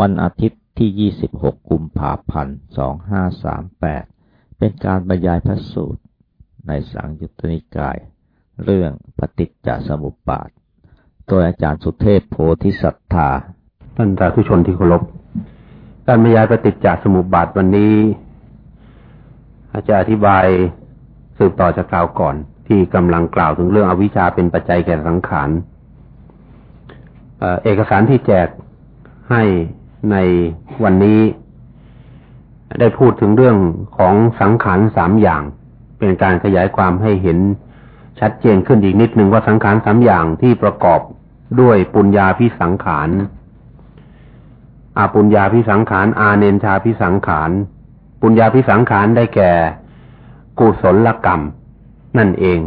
วันอาทิตย์ที่ 26 กุมภาพันธ์ 2538 เป็นการบรรยายพระสูตร ในสังยุตตนิกาย เรื่องปฏิจจสมุปบาท โดยอาจารย์สุเทพโพธิสัตธา ท่านสาธุชนที่เคารพ การบรรยายปฏิจจสมุปบาทวันนี้ อาจารย์อธิบายสืบต่อจากกล่าวก่อน ที่กำลังกล่าวถึงเรื่องอวิชชาเป็นปัจจัยแก่สังขารเอกสารที่แจกให้ ในวันนี้ได้พูดถึงเรื่องของสังขารสามอย่าง เป็นการขยายความให้เห็นชัดเจนขึ้นอีกนิดหนึ่งว่าสังขารสามอย่างที่ประกอบด้วยปุญญาพิสังขารอาปุญญาพิสังขาร อาเนนชาพิสังขาร ปุญญาพิสังขารได้แก่กุศลกรรม นั่นเอง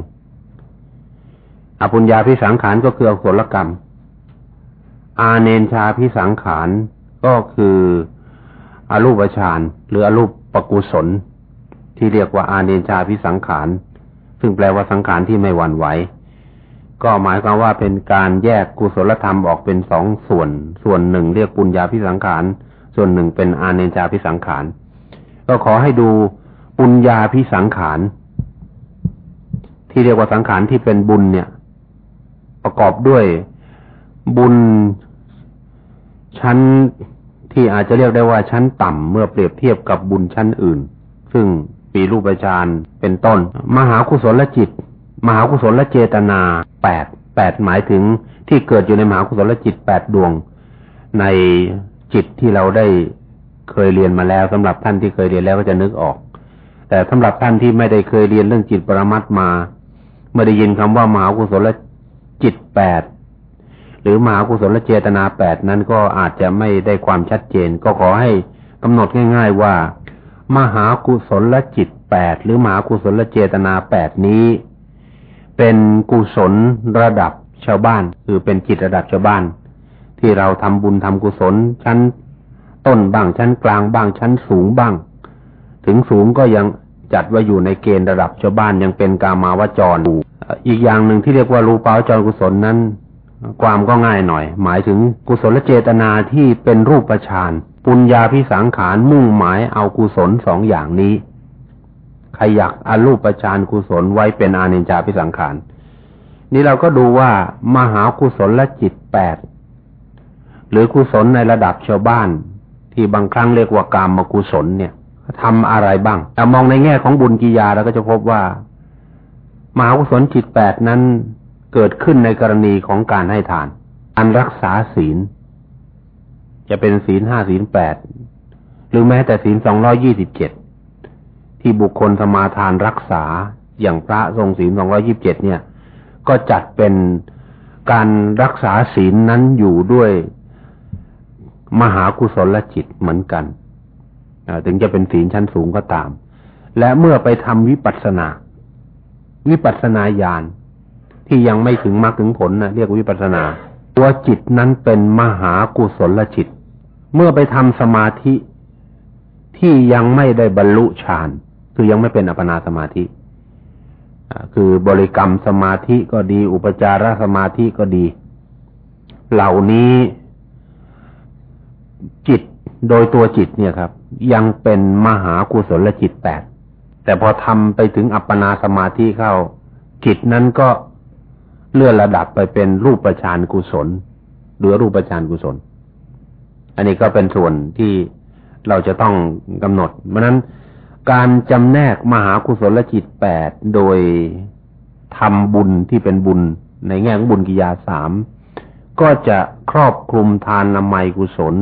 อปุญญาพิสังขารก็คืออกุศลกรรม อาเนนชาพิสังขาร ก็คืออรูปฌานหรืออรูปปกุศล ที่เรียกว่าอาเนชาพิสังขาร ซึ่งแปลว่าสังขารที่ไม่หวั่นไหว ก็หมายความว่าเป็นการแยกกุศลธรรมออกเป็นสองส่วน ส่วนหนึ่งเรียกปุญญาพิสังขาร ส่วนหนึ่งเป็นอาเนชาพิสังขาร ก็ขอให้ดูปุญญาพิสังขาร ที่เรียกว่าสังขารที่เป็นบุญเนี่ย ประกอบด้วยบุญ ชั้นที่อาจจะเรียกได้ว่าชั้นต่ำเมื่อเปรียบเทียบกับบุญชั้นอื่น ซึ่งปีรูปฌานเป็นต้น มหากุศลจิต มหากุศลเจตนาแปดแปดหมายถึงที่เกิดอยู่ในมหากุศลจิตแปดดวง ในจิตที่เราได้เคยเรียนมาแล้วสำหรับท่านที่เคยเรียนแล้วก็จะนึกออก แต่สำหรับท่านที่ไม่ได้เคยเรียนเรื่องจิตปรมัตมาเมื่อได้ยินคำว่ามหากุศลจิตแปด หรือมหากุศลเจตนาแปดนั้นก็อาจจะไม่ได้ความชัดเจน ก็ขอให้กำหนดง่าย ๆว่า มหากุศลจิตแปดหรือมหากุศลเจตนาแปดนี้ เป็นกุศลระดับชาวบ้าน คือเป็นจิตระดับชาวบ้าน ที่เราทำบุญทำกุศลชั้นต้นบ้างชั้นกลางบ้างชั้นสูงบ้าง ถึงสูงก็ยังจัดว่าอยู่ในเกณฑ์ระดับชาวบ้านยังเป็นกามาวจรอีกอย่างหนึ่งที่เรียกว่ารูปาวจรกุศลนั้น ความก็ง่ายหน่อย หมายถึงกุศลเจตนาที่เป็นรูปฌานปุญญาพิสังขารมุ่งหมายเอากุศลสองอย่างนี้ ขยักอรูปฌานกุศลไว้เป็นอานิจจาพิสังขารนี่เราก็ดูว่ามหากุศลและจิตแปดหรือกุศลในระดับชาวบ้าน ที่บางครั้งเรียกว่ากามกุศลเนี่ยทำอะไรบ้างแต่มองในแง่ของบุญกิยาเราก็จะพบว่า มหากุศลจิตแปดนั้น เกิดขึ้นในกรณีของการให้ทาน อันรักษาศีล จะเป็นศีลห้าศีลแปดหรือแม้แต่ศีลสองร้อยี่สิบเจ็ดที่บุคคลสมาทานรักษาอย่างพระทรงศีลสองร้อยิบเจ็ดเนี่ย ก็จัดเป็นการรักษาศีลนั้นอยู่ด้วยมหากุศลจิตเหมือนกันถึงจะเป็นศีลชั้นสูงก็ตาม และเมื่อไปทำวิปัสสนา วิปัสสนาญาณ ที่ยังไม่ถึงมรรคถึงผลนะเรียกวิปัสนา ตัวจิตนั้นเป็นมหากุศลจิต เมื่อไปทำสมาธิที่ยังไม่ได้บรรลุฌานคือยังไม่เป็นอัปนาสมาธิคือบริกรรมสมาธิก็ดี อุปจารสมาธิก็ดี เหล่านี้จิตโดยตัวจิตเนี่ยครับ ยังเป็นมหากุศลจิตแปดแต่พอทำไปถึงอัปปนาสมาธิเข้า จิตนั้นก็ เลื่อนระดับไปเป็นรูปประชานกุศล หรือรูปประชานกุศล อันนี้ก็เป็นส่วนที่เราจะต้องกำหนด เพราะนั้นการจำแนกมหากุศลจิตแปดโดยทำบุญที่เป็นบุญในแง่ของบุญกิยาสามก็จะครอบคลุมทานละไมกุศล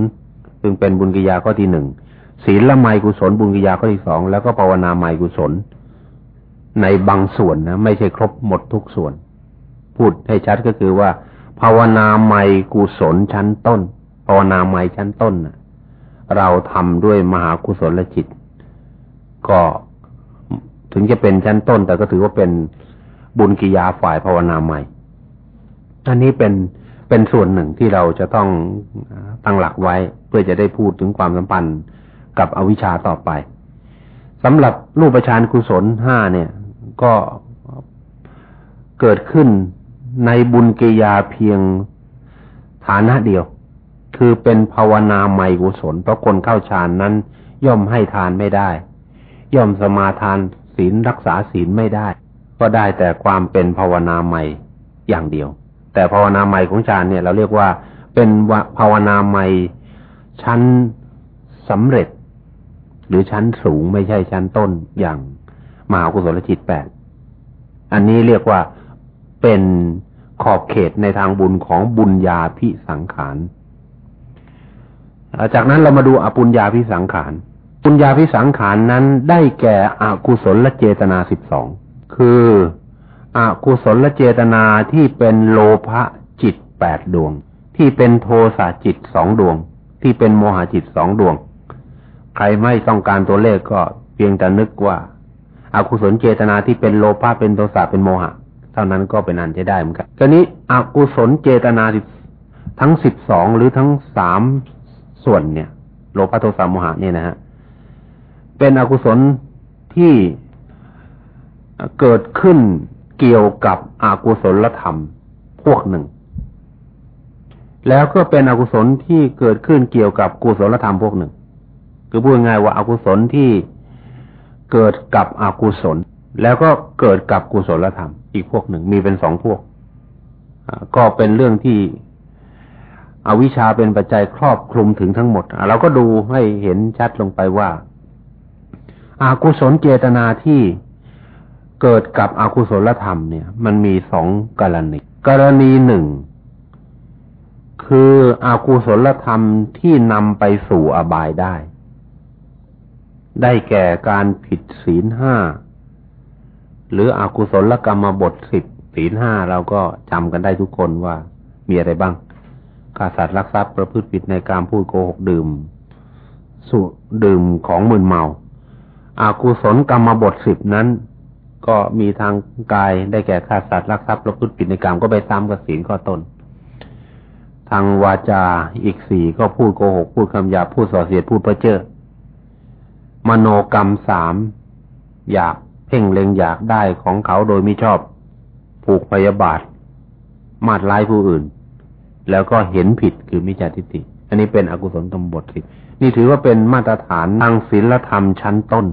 ซึ่งเป็นบุญกิยาข้อที่หนึ่งศีลละไมกุศล บุญกิยาข้อที่สองแล้วก็ภาวนาไมกุศล ในบางส่วนนะไม่ใช่ครบหมดทุกส่วน พูดให้ชัดก็คือว่า ภาวนาไมกุศลชั้นต้น ภาวนาไมชั้นต้นเราทำด้วยมหากุศลจิต ก็ถึงจะเป็นชั้นต้น แต่ก็ถือว่าเป็นบุญกิยาฝ่ายภาวนาใหม่อันนี้เป็นเป็นส่วนหนึ่งที่เราจะต้องตั้งหลักไว้ เพื่อจะได้พูดถึงความสัมพันธ์กับอวิชชาต่อไปสำหรับรูปฌานกุศลห้าเนี่ย ก็เกิดขึ้น ในบุญกิยาเพียงฐานะเดียว คือเป็นภาวนาไมกุศลเพราะคนเข้าฌานนั้น ย่อมให้ทานไม่ได้ ย่อมสมาทานศีลรักษาศีลไม่ได้ ก็ได้แต่ความเป็นภาวนาใหม่อย่างเดียว แต่ภาวนาใหม่ของฌานเนี่ย เราเรียกว่าเป็นภาวนาใหม่ชั้นสำเร็จ หรือชั้นสูงไม่ใช่ชั้นต้นอย่างมหากุศลจิตแปดอันนี้เรียกว่า เป็นขอบเขตในทางบุญของบุญญาพิสังขาร จากนั้นเรามาดูอปุญญาพิสังขาร ปุญญาพิสังขารนั้นได้แก่อกุศลและเจตนาสิบสอง คืออกุศลและเจตนาที่เป็นโลภะจิตแปดดวง ที่เป็นโทสะจิตสองดวง ที่เป็นโมหะจิตสองดวง ใครไม่ต้องการตัวเลขก็เพียงแต่นึกว่าอากุศลเจตนาที่เป็นโลภะเป็นโทสะเป็นโมหะ ท่านั้นก็เป็นอันจะได้เหมือนกันกรนี้อกุศลเจตนาทั้งสิบสองหรือทั้งสามส่วนเนี่ย โลภะโทสะโมหะเนี่ยนะฮะเป็นอกุศลที่เกิดขึ้นเกี่ยวกับอกุศลธรรมพวกหนึ่ง แล้วก็เป็นอกุศลที่เกิดขึ้นเกี่ยวกับกุศลธรรมพวกหนึ่ง คือพูดง่ายว่าอากุศลที่เกิดกับอกุศล แล้วก็เกิดกับกุศลธรรม อีกพวกหนึ่งมีเป็นสองพวก ก็เป็นเรื่องที่อวิชชาเป็นปัจจัยครอบคลุมถึงทั้งหมดเราก็ดูให้เห็นชัดลงไปว่าอากุศลเจตนาที่เกิดกับอกุศลธรรมเนี่ย มันมีสองกรณี กรณีหนึ่ง คืออากุศลธรรมที่นำไปสู่อบายได้ ได้แก่การผิดศีลห้า หรืออกุศลกรรมบทสิบศีลห้าเราก็จำกันได้ทุกคนว่ามีอะไรบ้างฆ่าสัตว์รักทรัพย์ประพฤติผิดในการพูดโกหกดื่มสุดื่มของมึนเมาอากุศลกรรมบทสิบนั้น ก็มีทางกายได้แก่ฆ่าสัตว์รักทรัพย์ประพฤติผิดในกรรมก็ไปซ้ำกับศีลข้อต้น ทางวาจาอีกสี่ก็พูดโกหก พูดคำหยาพูดส่อเสียดพูดเพ้อเจ้อมโนกรรมสามอยาก เพ่งเล็งอยากได้ของเขาโดยไม่ชอบ ผูกพยาบาท มาดร้ายผู้อื่น แล้วก็เห็นผิดคือมิจฉาทิฏฐิ อันนี้เป็นอกุศลตมบทสินี่ถือว่าเป็นมาตรฐานทางศีลธรรมชั้นต้น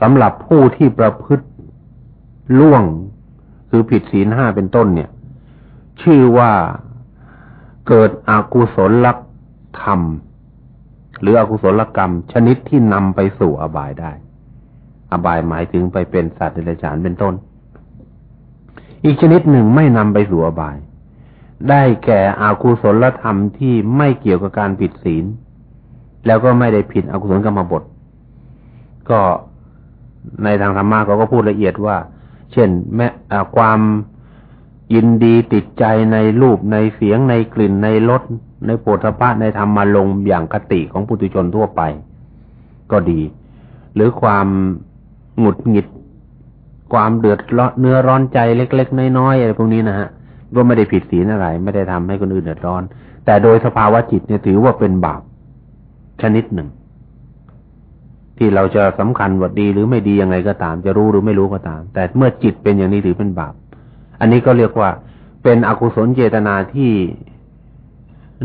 สำหรับผู้ที่ประพฤติล่วงคือผิดศีลห้าเป็นต้นเนี่ย ชื่อว่าเกิดอกุศลธรรม หรืออกุศลกรรม ชนิดที่นำไปสู่อบายได้ อบายหมายถึงไปเป็นสัตว์เดรัจฉานเป็นต้น อีกชนิดหนึ่งไม่นำไปสู่อบาย ได้แก่อากุศลธรรมที่ไม่เกี่ยวกับการผิดศีล แล้วก็ไม่ได้ผิดอกุศลกรรมบท ก็ในทางธรรมะเขาก็พูดละเอียดว่า เช่น แม้ความยินดีติดใจในรูปในเสียงในกลิ่นในรสในโพธพะในธรรมาลงอย่างคติของปุถุชนทั่วไป ก็ดี หรือความ หงุดหงิด ความเดือดร้อนเนื้อร้อนใจเล็ก ๆ น้อยๆอะไรพวกนี้นะฮะก็ไม่ได้ผิดศีลอะไร ไม่ได้ทำให้คนอื่นเดือดร้อน แต่โดยสภาวะจิตเนี่ยถือว่าเป็นบาปชนิดหนึ่ง ที่เราจะสำคัญว่าดีหรือไม่ดียังไงก็ตาม จะรู้หรือไม่รู้ก็ตาม แต่เมื่อจิตเป็นอย่างนี้ถือเป็นบาป อันนี้ก็เรียกว่าเป็นอกุศลเจตนาที่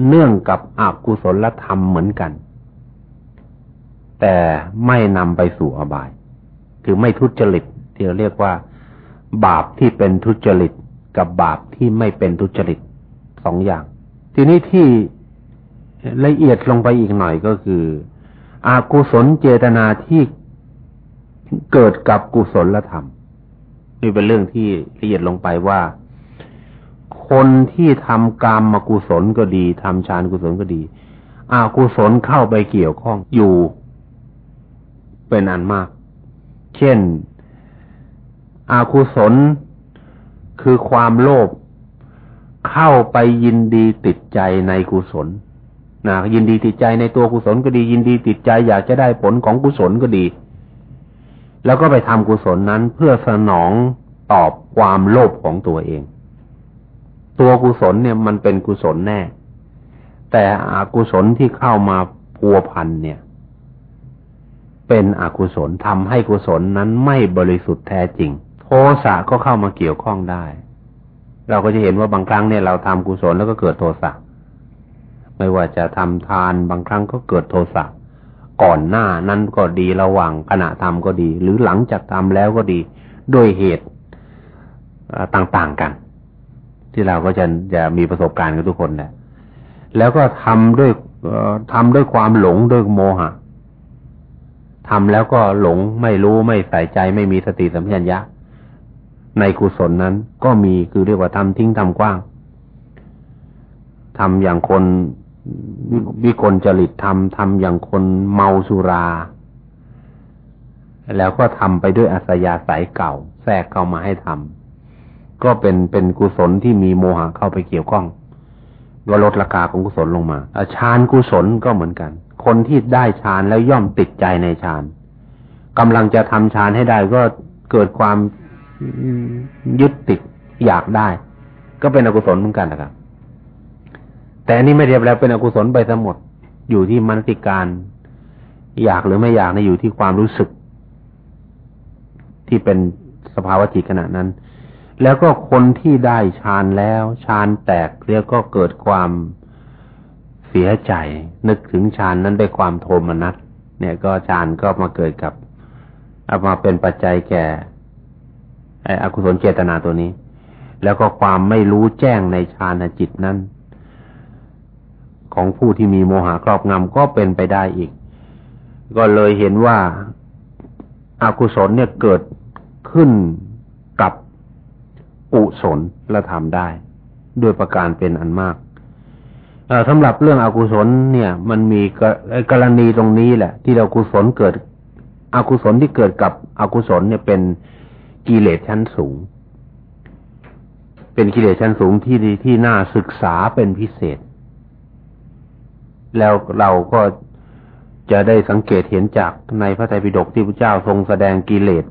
เนื่องกับอกุศลธรรมเหมือนกัน แต่ไม่นำไปสู่อบาย คือไม่ทุจริตที่เราเรียกว่า บาปที่เป็นทุจริต กับบาปที่ไม่เป็นทุจริตสองอย่าง ทีนี้ที่ละเอียดลงไปอีกหน่อยก็คือ อากุศลเจตนาที่เกิดกับกุศลธรรมนี่เป็นเรื่องที่ละเอียดลงไปว่า คนที่ทำกรรมกุศลก็ดีทำฌานกุศลก็ดีอากุศลเข้าไปเกี่ยวข้องอยู่เป็นอันมาก เช่น อากุศลคือความโลภเข้าไปยินดีติดใจในกุศลนะยินดีติดใจในตัวกุศลก็ดี ยินดีติดใจอยากจะได้ผลของกุศลก็ดี แล้วก็ไปทำกุศลนั้นเพื่อสนองตอบความโลภของตัวเอง ตัวกุศลเนี่ยมันเป็นกุศลแน่ แต่อกุศลที่เข้ามาพัวพันเนี่ย เป็นอกุศลทำให้กุศลนั้นไม่บริสุทธิ์แท้จริง โทสะก็เข้ามาเกี่ยวข้องได้ เราก็จะเห็นว่าบางครั้งเนี่ยเราทำกุศลแล้วก็เกิดโทสะไม่ว่าจะทำทานบางครั้งก็เกิดโทสะก่อนหน้านั้นก็ดีระหว่างขณะทำก็ดี หรือหลังจากทำแล้วก็ดีด้วยเหตุต่างๆกัน ที่เราก็จะจะมีประสบการณ์กับทุกคนแหละแล้วก็ทำด้วยทำด้วยความหลงด้วยโมหะ ทำแล้วก็หลงไม่รู้ไม่ใส่ใจไม่มีสติสัมปชัญญะ ในกุศลนั้นก็มีคือเรียกว่าทำทิ้งทำกว้างทำอย่างคนวิกลจริตทำทำอย่างคนเมาสุรา แล้วก็ทำไปด้วยอัศยาสายเก่า แทรกเข้ามาให้ทำก็เป็นเป็นกุศลที่มีโมหะเข้าไปเกี่ยวข้องก็ลดราคาของกุศลลงมาฌานกุศลก็เหมือนกัน คนที่ได้ฌานแล้วย่อมติดใจในฌานกำลังจะทำฌานให้ได้ก็เกิดความยึดติดอยากได้ ก็เป็นอกุศลเหมือนกันนะครับ แต่อันนี้ไม่เรียบแล้วเป็นอกุศลไปทั้งหมดอยู่ที่มนติการ อยากหรือไม่อยากในอยู่ที่ความรู้สึก ที่เป็นสภาวะจิตขณะนั้น แล้วก็คนที่ได้ฌานแล้วฌานแตกเรียกก็เกิดความ เสียใจ นึกถึงฌานนั้นด้วยความโทมนัสเนี่ยก็ฌานก็มาเกิดกับเอามาเป็นปัจจัยแก่ออกุศลเจตนาตัวนี้ แล้วก็ความไม่รู้แจ้งในฌานจิตนั้น ของผู้ที่มีโมหะครอบงำก็เป็นไปได้อีก ก็เลยเห็นว่าอากุศลเนี่ยเกิดขึ้นกับอุศลและทำได้ ด้วยประการเป็นอันมาก สำหรับเรื่องอกุศลเนี่ย มันมีกรณีตรงนี้แหละ ที่เรากุศลเกิด อกุศลที่เกิดกับอกุศลเนี่ยเป็นกิเลสชั้นสูง เป็นกิเลสชั้นสูงที่ที่น่าศึกษาเป็นพิเศษ แล้วเราก็จะได้สังเกตเห็นจากในพระไตรปิฎกที่พระเจ้าทรงแสดงกิเลส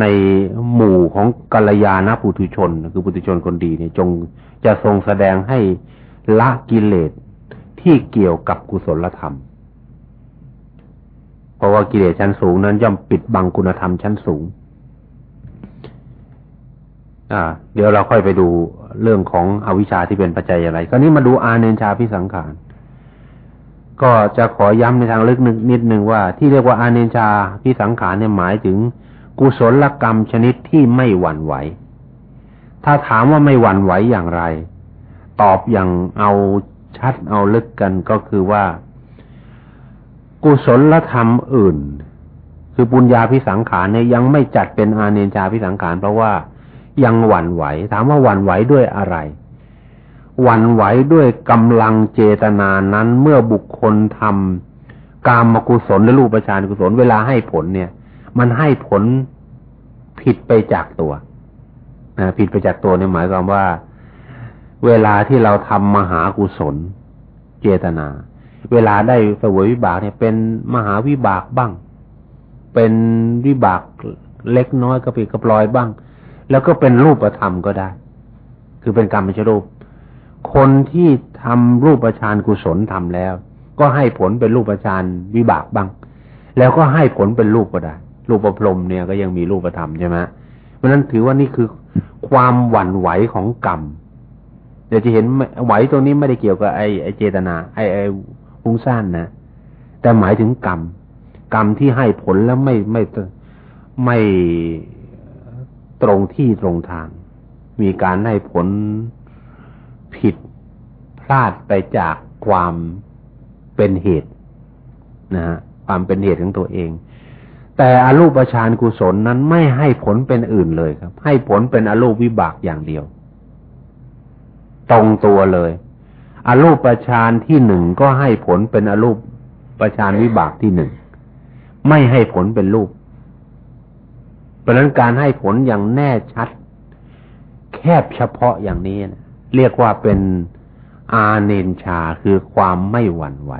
ในหมู่ของกัลยาณปุถุชน คือปุถุชนคนดีเนี่ยจงจะทรงแสดงให้ ละกิเลสที่เกี่ยวกับกุศลธรรม เพราะว่ากิเลสชั้นสูงนั้นย่อมปิดบังคุณธรรมชั้นสูง อ่า เดี๋ยวเราค่อยไปดูเรื่องของอวิชชาที่เป็นปัจจัยอะไรคราวนี้มาดูอาเนชาพิสังขาร ก็จะขอย้ำในทางลึกนิดนึงว่า ที่เรียกว่าอาเนชาพิสังขารเนี่ยหมายถึงกุศลกรรมชนิดที่ไม่หวั่นไหว ถ้าถามว่าไม่หวั่นไหวอย่างไร ตอบอย่างเอาชัดเอาลึกกันก็คือว่า กุศลธรรมอื่น คือปุญญาพิสังขารเนี่ยยังไม่จัดเป็นอาเนจาพิสังขารเพราะว่ายังหวั่นไหว ถามว่าหวั่นไหวด้วยอะไรหวั่นไหวด้วยกำลังเจตนานั้นเมื่อบุคคลทำกามกุศลและรูปฌานกุศลเวลาให้ผลเนี่ย มันให้ผลผิดไปจากตัวนะผิดไปจากตัวเนี่ยหมายความว่า เวลาที่เราทำมหากุศล เจตนา เวลาได้สวยวิบากเนี่ยเป็นมหาวิบากบ้าง เป็นวิบากเล็กน้อยกระปิกระปลอยบ้าง แล้วก็เป็นรูปธรรมก็ได้ คือเป็นกรรมชรูป คนที่ทำรูปฌานกุศลทำแล้ว ก็ให้ผลเป็นรูปฌานวิบากบ้าง แล้วก็ให้ผลเป็นรูปก็ได้ รูปประพรมเนี่ยก็ยังมีรูปธรรมใช่ไหมเพราะนั้นถือว่านี่คือความหวั่นไหวของกรรม ดี๋ยวจะเห็นไหวตรงนี้ไม่ได้เกี่ยวกับไอ้ไอเจตนา ไอ้ไอ้ฟุ้งซ่านนะ แต่หมายถึงกรรม กรรมที่ให้ผลแล้วไม่ไม่ไม่ตรงที่ตรงทาง มีการให้ผลผิดพลาดไปจากความเป็นเหตุนะฮะความเป็นเหตุของตัวเอง แต่อรูปฌานกุศลนั้นไม่ให้ผลเป็นอื่นเลยครับ ให้ผลเป็นอรูปวิบากอย่างเดียว ตรงตัวเลยอรูปฌานที่หนึ่งก็ให้ผลเป็นอรูปประชานวิบากที่หนึ่งไม่ให้ผลเป็นรูป เพราะนั้นการให้ผลอย่างแน่ชัด แคบเฉพาะอย่างนี้นะเรียกว่าเป็นอาเนนชาคือความไม่หวั่นไหว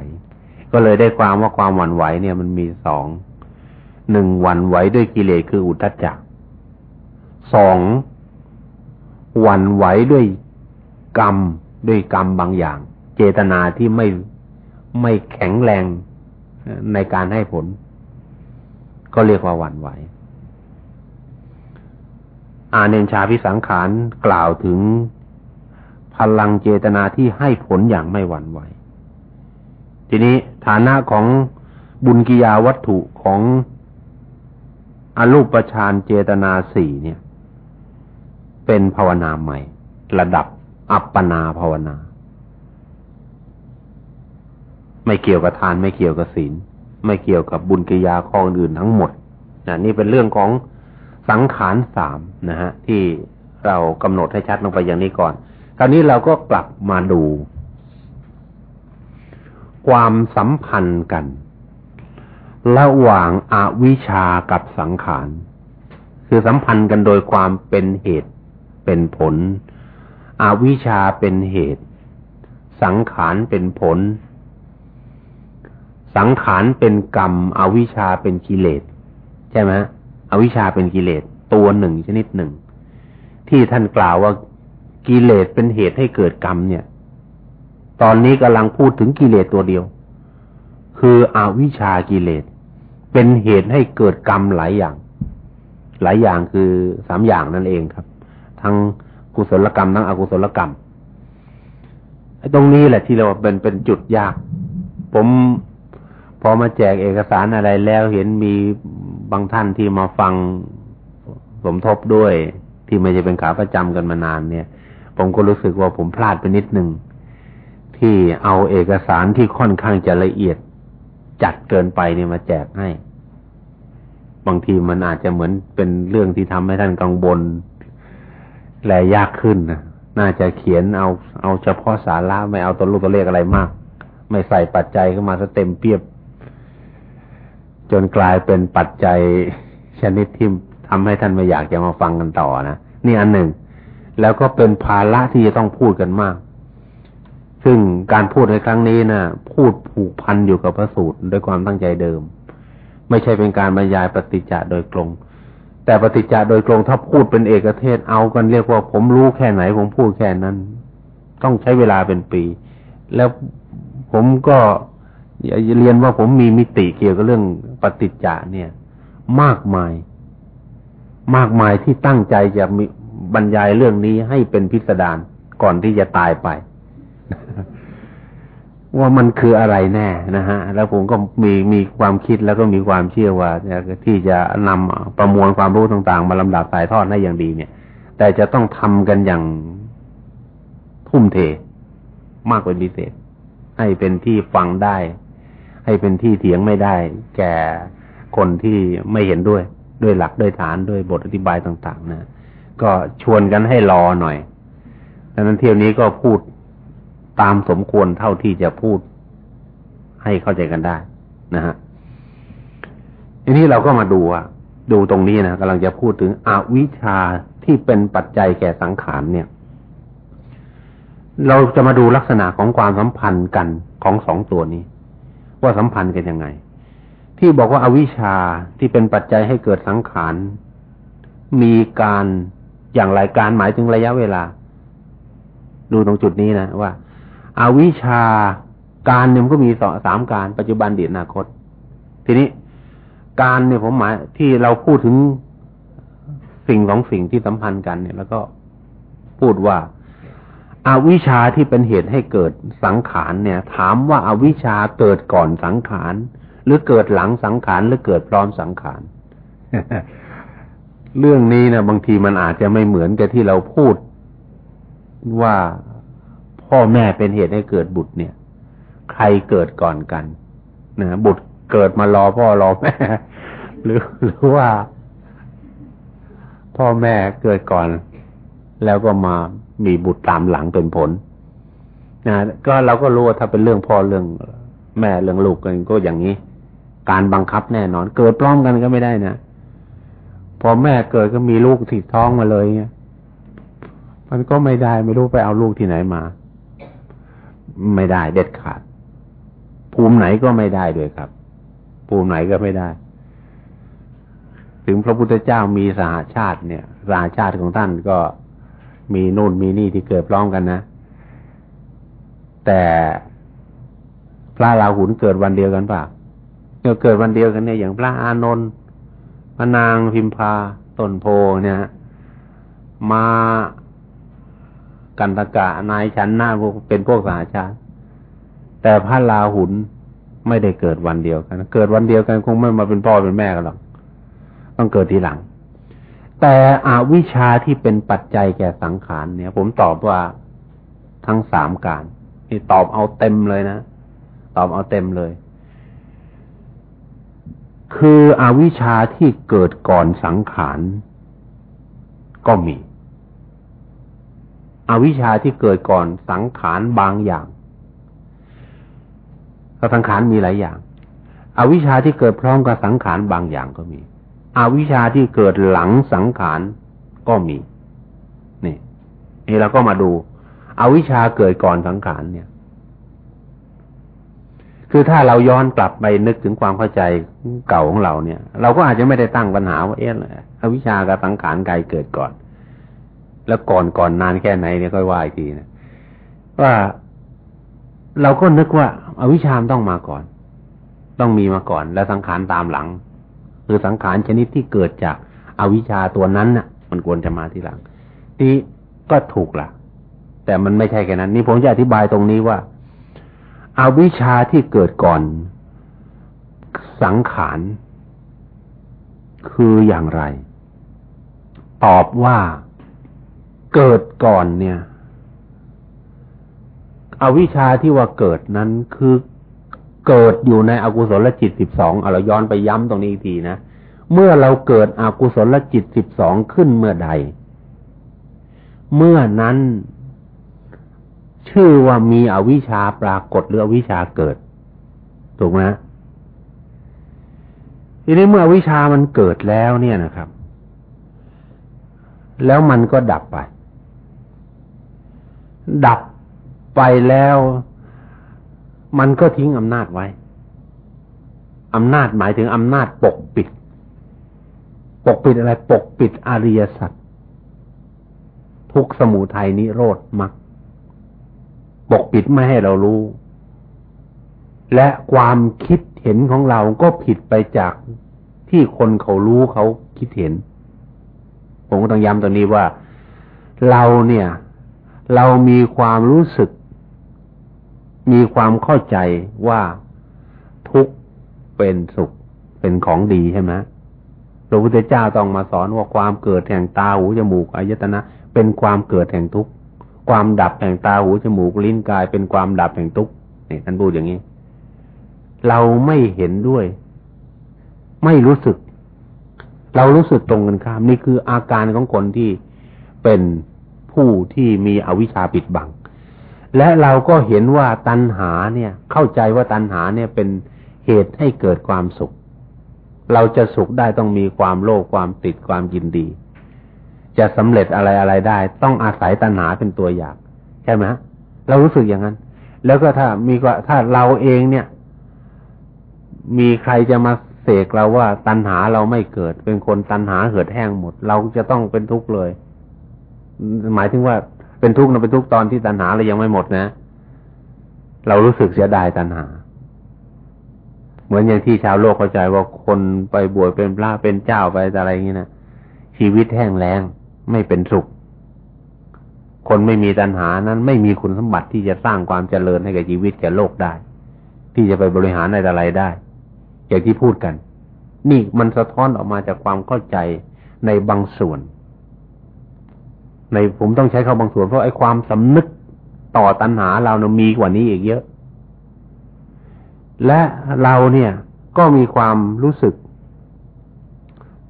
ก็เลยได้ความว่าความหวั่นไหวเนี่ยมันมีสองหนึ่งหวั่นไหวด้วยกิเลสคืออุทธัจจะสองหวั่นไหวด้วย กรรมด้วยกรรมบางอย่าง เจตนาที่ไม่ไม่แข็งแรงในการให้ผล ก็เรียกว่าหวั่นไหว อาเนนชาพิสังขารกล่าวถึงพลังเจตนาที่ให้ผลอย่างไม่หวั่นไหว ทีนี้ฐานะของบุญกิยาวัตถุของอรูปฌานเจตนาสี่เนี่ย เป็นภาวนาใหม่ ระดับ อัปปนาภาวนา ไม่เกี่ยวกับทานไม่เกี่ยวกับศีล ไม่เกี่ยวกับบุญกิยาข้ออื่นทั้งหมดนะนี่เป็นเรื่องของสังขารสามนะฮะที่เรากำหนดให้ชัดลงไปอย่างนี้ก่อน คราวนี้เราก็กลับมาดู ความสัมพันธ์กัน ระหว่างอาวิชากับสังขาร คือสัมพันธ์กันโดยความเป็นเหตุเป็นผล อวิชาเป็นเหตุ สังขารเป็นผล สังขารเป็นกรรม อวิชาเป็นกิเลส ใช่ไหมอวิชชาเป็นกิเลส ตัวหนึ่งชนิดหนึ่ง ที่ท่านกล่าวว่ากิเลสเป็นเหตุให้เกิดกรรมเนี่ย ตอนนี้กำลังพูดถึงกิเลสตัวเดียว คืออวิชากิเลส เป็นเหตุให้เกิดกรรมหลายอย่าง หลายอย่างคือสามอย่างนั่นเองครับ ทั้ง กุศลกรรมทั้งอกุศลกรรมไอ้ตรงนี้แหละที่เราเป็นเป็นจุดยาก ผมพอมาแจกเอกสารอะไรแล้วเห็นมีบางท่านที่มาฟังสมทบด้วยที่ไม่ใช่เป็นขาประจำกันมานานเนี่ย ผมก็รู้สึกว่าผมพลาดไปนิดหนึ่งที่เอาเอกสารที่ค่อนข้างจะละเอียดจัดเกินไปเนี่ยมาแจกให้ บางทีมันอาจจะเหมือนเป็นเรื่องที่ทำให้ท่านกังวล แลยากขึ้นนะน่าจะเขียนเอาเอาเฉพาะสาระไม่เอาตัวลูกตัวเลขอะไรมาก ไม่ใส่ปัจจัยเข้ามาซะเต็มเปียบ จนกลายเป็นปัจจัยชนิดที่ทำให้ท่านไม่อยากจะมาฟังกันต่อนะนี่อันหนึ่ง แล้วก็เป็นภาระที่จะต้องพูดกันมาก ซึ่งการพูดในครั้งนี้นะพูดผูกพันอยู่กับพระสูตรด้วยความตั้งใจเดิม ไม่ใช่เป็นการบรรยายปฏิจจะโดยตรง แต่ปฏิจจะโดยตรงถ้าพูดเป็นเอกเทศเอากันเรียกว่าผมรู้แค่ไหนผมพูดแค่นั้น ต้องใช้เวลาเป็นปี แล้วผมก็เรียนว่าผมมีมิติเกี่ยวกับเรื่องปฏิจจาเนี่ย มากมาย มากมายที่ตั้งใจจะมีบรรยายเรื่องนี้ให้เป็นพิสดารก่อนที่จะตายไป ว่ามันคืออะไรแน่นะฮะ แล้วผมก็มีมีความคิดแล้วก็มีความเชื่อว่าที่จะนำประมวลความรู้ต่างๆ มาลำดับสายทอดให้อย่างดีเนี่ย แต่จะต้องทำกันอย่างทุ่มเท มากเป็นพิเศษ ให้เป็นที่ฟังได้ ให้เป็นที่เถียงไม่ได้ แก่คนที่ไม่เห็นด้วย ด้วยหลักด้วยฐานด้วยบทอธิบายต่าง ๆ นะ ก็ชวนกันให้รอหน่อยดังนั้นเที่ยวนี้ก็พูด ตามสมควรเท่าที่จะพูดให้เข้าใจกันได้นะฮะทีนี้เราก็มาดูอะดูตรงนี้นะกำลังจะพูดถึงอวิชชาที่เป็นปัจจัยแก่สังขารเนี่ย เราจะมาดูลักษณะของความสัมพันธ์กันของสองตัวนี้ ว่าสัมพันธ์กันยังไง ที่บอกว่าอาวิชชาที่เป็นปัจจัยให้เกิดสังขารมีการอย่างไรการหมายถึงระยะเวลา ดูตรงจุดนี้นะว่า อวิชาการเนี่ยมันก็มีสองสามการ ปัจจุบันเดียอนาคต ทีนี้การเนี่ยผมหมายที่เราพูดถึงสิ่งของสิ่งที่สัมพันธ์กันเนี่ย แล้วก็พูดว่าอาวิชชาที่เป็นเหตุให้เกิดสังขารเนี่ย ถามว่าอาวิชชาเกิดก่อนสังขาร หรือเกิดหลังสังขารหรือเกิดพร้อมสังขาร เรื่องนี้นะบางทีมันอาจจะไม่เหมือนกับที่เราพูดว่า พ่อแม่เป็นเหตุให้เกิดบุตรเนี่ย ใครเกิดก่อนกันนะบุตรเกิดมารอพ่อรอแม่ หรือหรือว่า พ่อแม่เกิดก่อน แล้วก็มามีบุตรตามหลังเป็นผลนะก็เราก็รู้ว่าถ้าเป็นเรื่องพ่อเรื่องแม่เรื่องลูกกันก็อย่างนี้ การบังคับแน่นอน เกิดพร้อมกันก็ไม่ได้นะพอแม่เกิดก็มีลูกติดท้องมาเลยเนี่ยมันก็ไม่ได้ไม่รู้ไปเอาลูกที่ไหนมา ไม่ได้เด็ดขาด ภูมิไหนก็ไม่ได้ด้วยครับ ภูมิไหนก็ไม่ได้ ถึงพระพุทธเจ้ามีสหาชาติเนี่ยสหาชาติของท่านก็มีนู่นมีนี่ที่เกิดพร้อมกันนะ แต่พระราหุลเกิดวันเดียวกันป่ะเกิดวันเดียวกันเนี่ยอย่างพระอานนท์พระนางพิมพาต้นโพเนี่ยมา กันตกะนายชั้นหน้าเป็นพวกสหชาติแต่พระลาหุนไม่ได้เกิดวันเดียวกัน เกิดวันเดียวกันคงไม่มาเป็นพ่อเป็นแม่กันหรอก ต้องเกิดทีหลัง แต่อวิชาที่เป็นปัจจัยแก่สังขารเนี่ย ผมตอบว่าทั้งสามการนี่ตอบเอาเต็มเลยนะ ตอบเอาเต็มเลย คืออวิชาที่เกิดก่อนสังขารก็มี อวิชชาที่เกิดก่อนสังขารบางอย่างสังขารมีหลายอย่าง อวิชชาที่เกิดพร้อมกับสังขารบางอย่างก็มี อวิชชาที่เกิดหลังสังขารก็มี นี่นี่เราก็มาดู อวิชชาเกิดก่อนสังขารเนี่ย คือถ้าเราย้อนกลับไปนึกถึงความเข้าใจเก่าของเราเนี่ย เราก็อาจจะไม่ได้ตั้งปัญหาว่าเอ๊ะอวิชชากับสังขารใครเกิดก่อน แล้วก่อนก่อนนานแค่ไหนเนี่ยค่อยว่าอีกทีนะว่าเราก็นึกว่าอาวิชามต้องมาก่อน ต้องมีมาก่อน แล้วสังขารตามหลัง คือสังขารชนิดที่เกิดจากอาวิชาตัวนั้นน่ะ มันควรจะมาทีหลัง ที่ก็ถูกละแต่มันไม่ใช่แค่นั้น นี่ผมจะอธิบายตรงนี้ว่าอาวิชาที่เกิดก่อน สังขารคืออย่างไร ตอบว่า เกิดก่อนเนี่ย อวิชชาที่ว่าเกิดนั้นคือเกิดอยู่ในอกุศลจิตสิบสองเอาเราย้อนไปย้ำตรงนี้อีกทีนะ เมื่อเราเกิดอกุศลจิตสิบสองขึ้นเมื่อใด เมื่อนั้น ชื่อว่ามีอวิชชาปรากฏหรืออวิชชาเกิด ถูกไหมทีนี้เมื่อวิชามันเกิดแล้วเนี่ยนะครับ แล้วมันก็ดับไป ดับไปแล้ว มันก็ทิ้งอำนาจไว้ อำนาจหมายถึงอำนาจปกปิด ปกปิดอะไร ปกปิดอริยสัจทุกสมุทัยนิโรธมักปกปิดไม่ให้เรารู้ และความคิดเห็นของเราก็ผิดไปจากที่คนเขารู้เขาคิดเห็น ผมก็ต้องย้ำตัวนี้ว่า เราเนี่ย เรามีความรู้สึก มีความเข้าใจว่าทุกเป็นสุขเป็นของดีใช่ไหมพระพุทธเจ้าต้องมาสอนว่าความเกิดแห่งตาหูจมูกอายตนะ เป็นความเกิดแห่งทุกข์ความดับแห่งตาหูจมูกลิ้นกาย เป็นความดับแห่งทุกข์นี่ท่านพูดอย่างนี้ เราไม่เห็นด้วย ไม่รู้สึก เรารู้สึกตรงกันข้าม นี่คืออาการของคนที่เป็น ผู้ที่มีอวิชชาปิดบัง และเราก็เห็นว่าตัณหาเนี่ย เข้าใจว่าตัณหาเนี่ยเป็นเหตุให้เกิดความสุข เราจะสุขได้ต้องมีความโลภความติดความยินดี จะสำเร็จอะไรอะไรได้ ต้องอาศัยตัณหาเป็นตัวอย่าง ใช่ไหมเรารู้สึกอย่างนั้น แล้วก็ถ้ามีก็ถ้าเราเองเนี่ย มีใครจะมาเสกเราว่าตัณหาเราไม่เกิด เป็นคนตัณหาเหือดแห้งหมด เราจะต้องเป็นทุกข์เลย หมายถึงว่าเป็นทุกข์นะเป็นทุกข์ตอนที่ตัณหาเรายังไม่หมดนะ เรารู้สึกเสียดายตัณหา เหมือนอย่างที่ชาวโลกเข้าใจว่าคนไปบวชเป็นพระเป็นเจ้าไปอะไรอย่างนี้นะชีวิตแห้งแล้งไม่เป็นสุข คนไม่มีตัณหานั้น ไม่มีคุณสมบัติที่จะสร้างความเจริญให้กับชีวิตแก่โลกได้ ที่จะไปบริหารในอะไรได้อย่างที่พูดกัน นี่มันสะท้อนออกมาจากความเข้าใจในบางส่วน ในผมต้องใช้คำบางส่วนเพราะไอ้ความสำนึกต่อตัณหาเราเนี่ยมีกว่านี้อีกเยอะ และเราเนี่ยก็มีความรู้สึก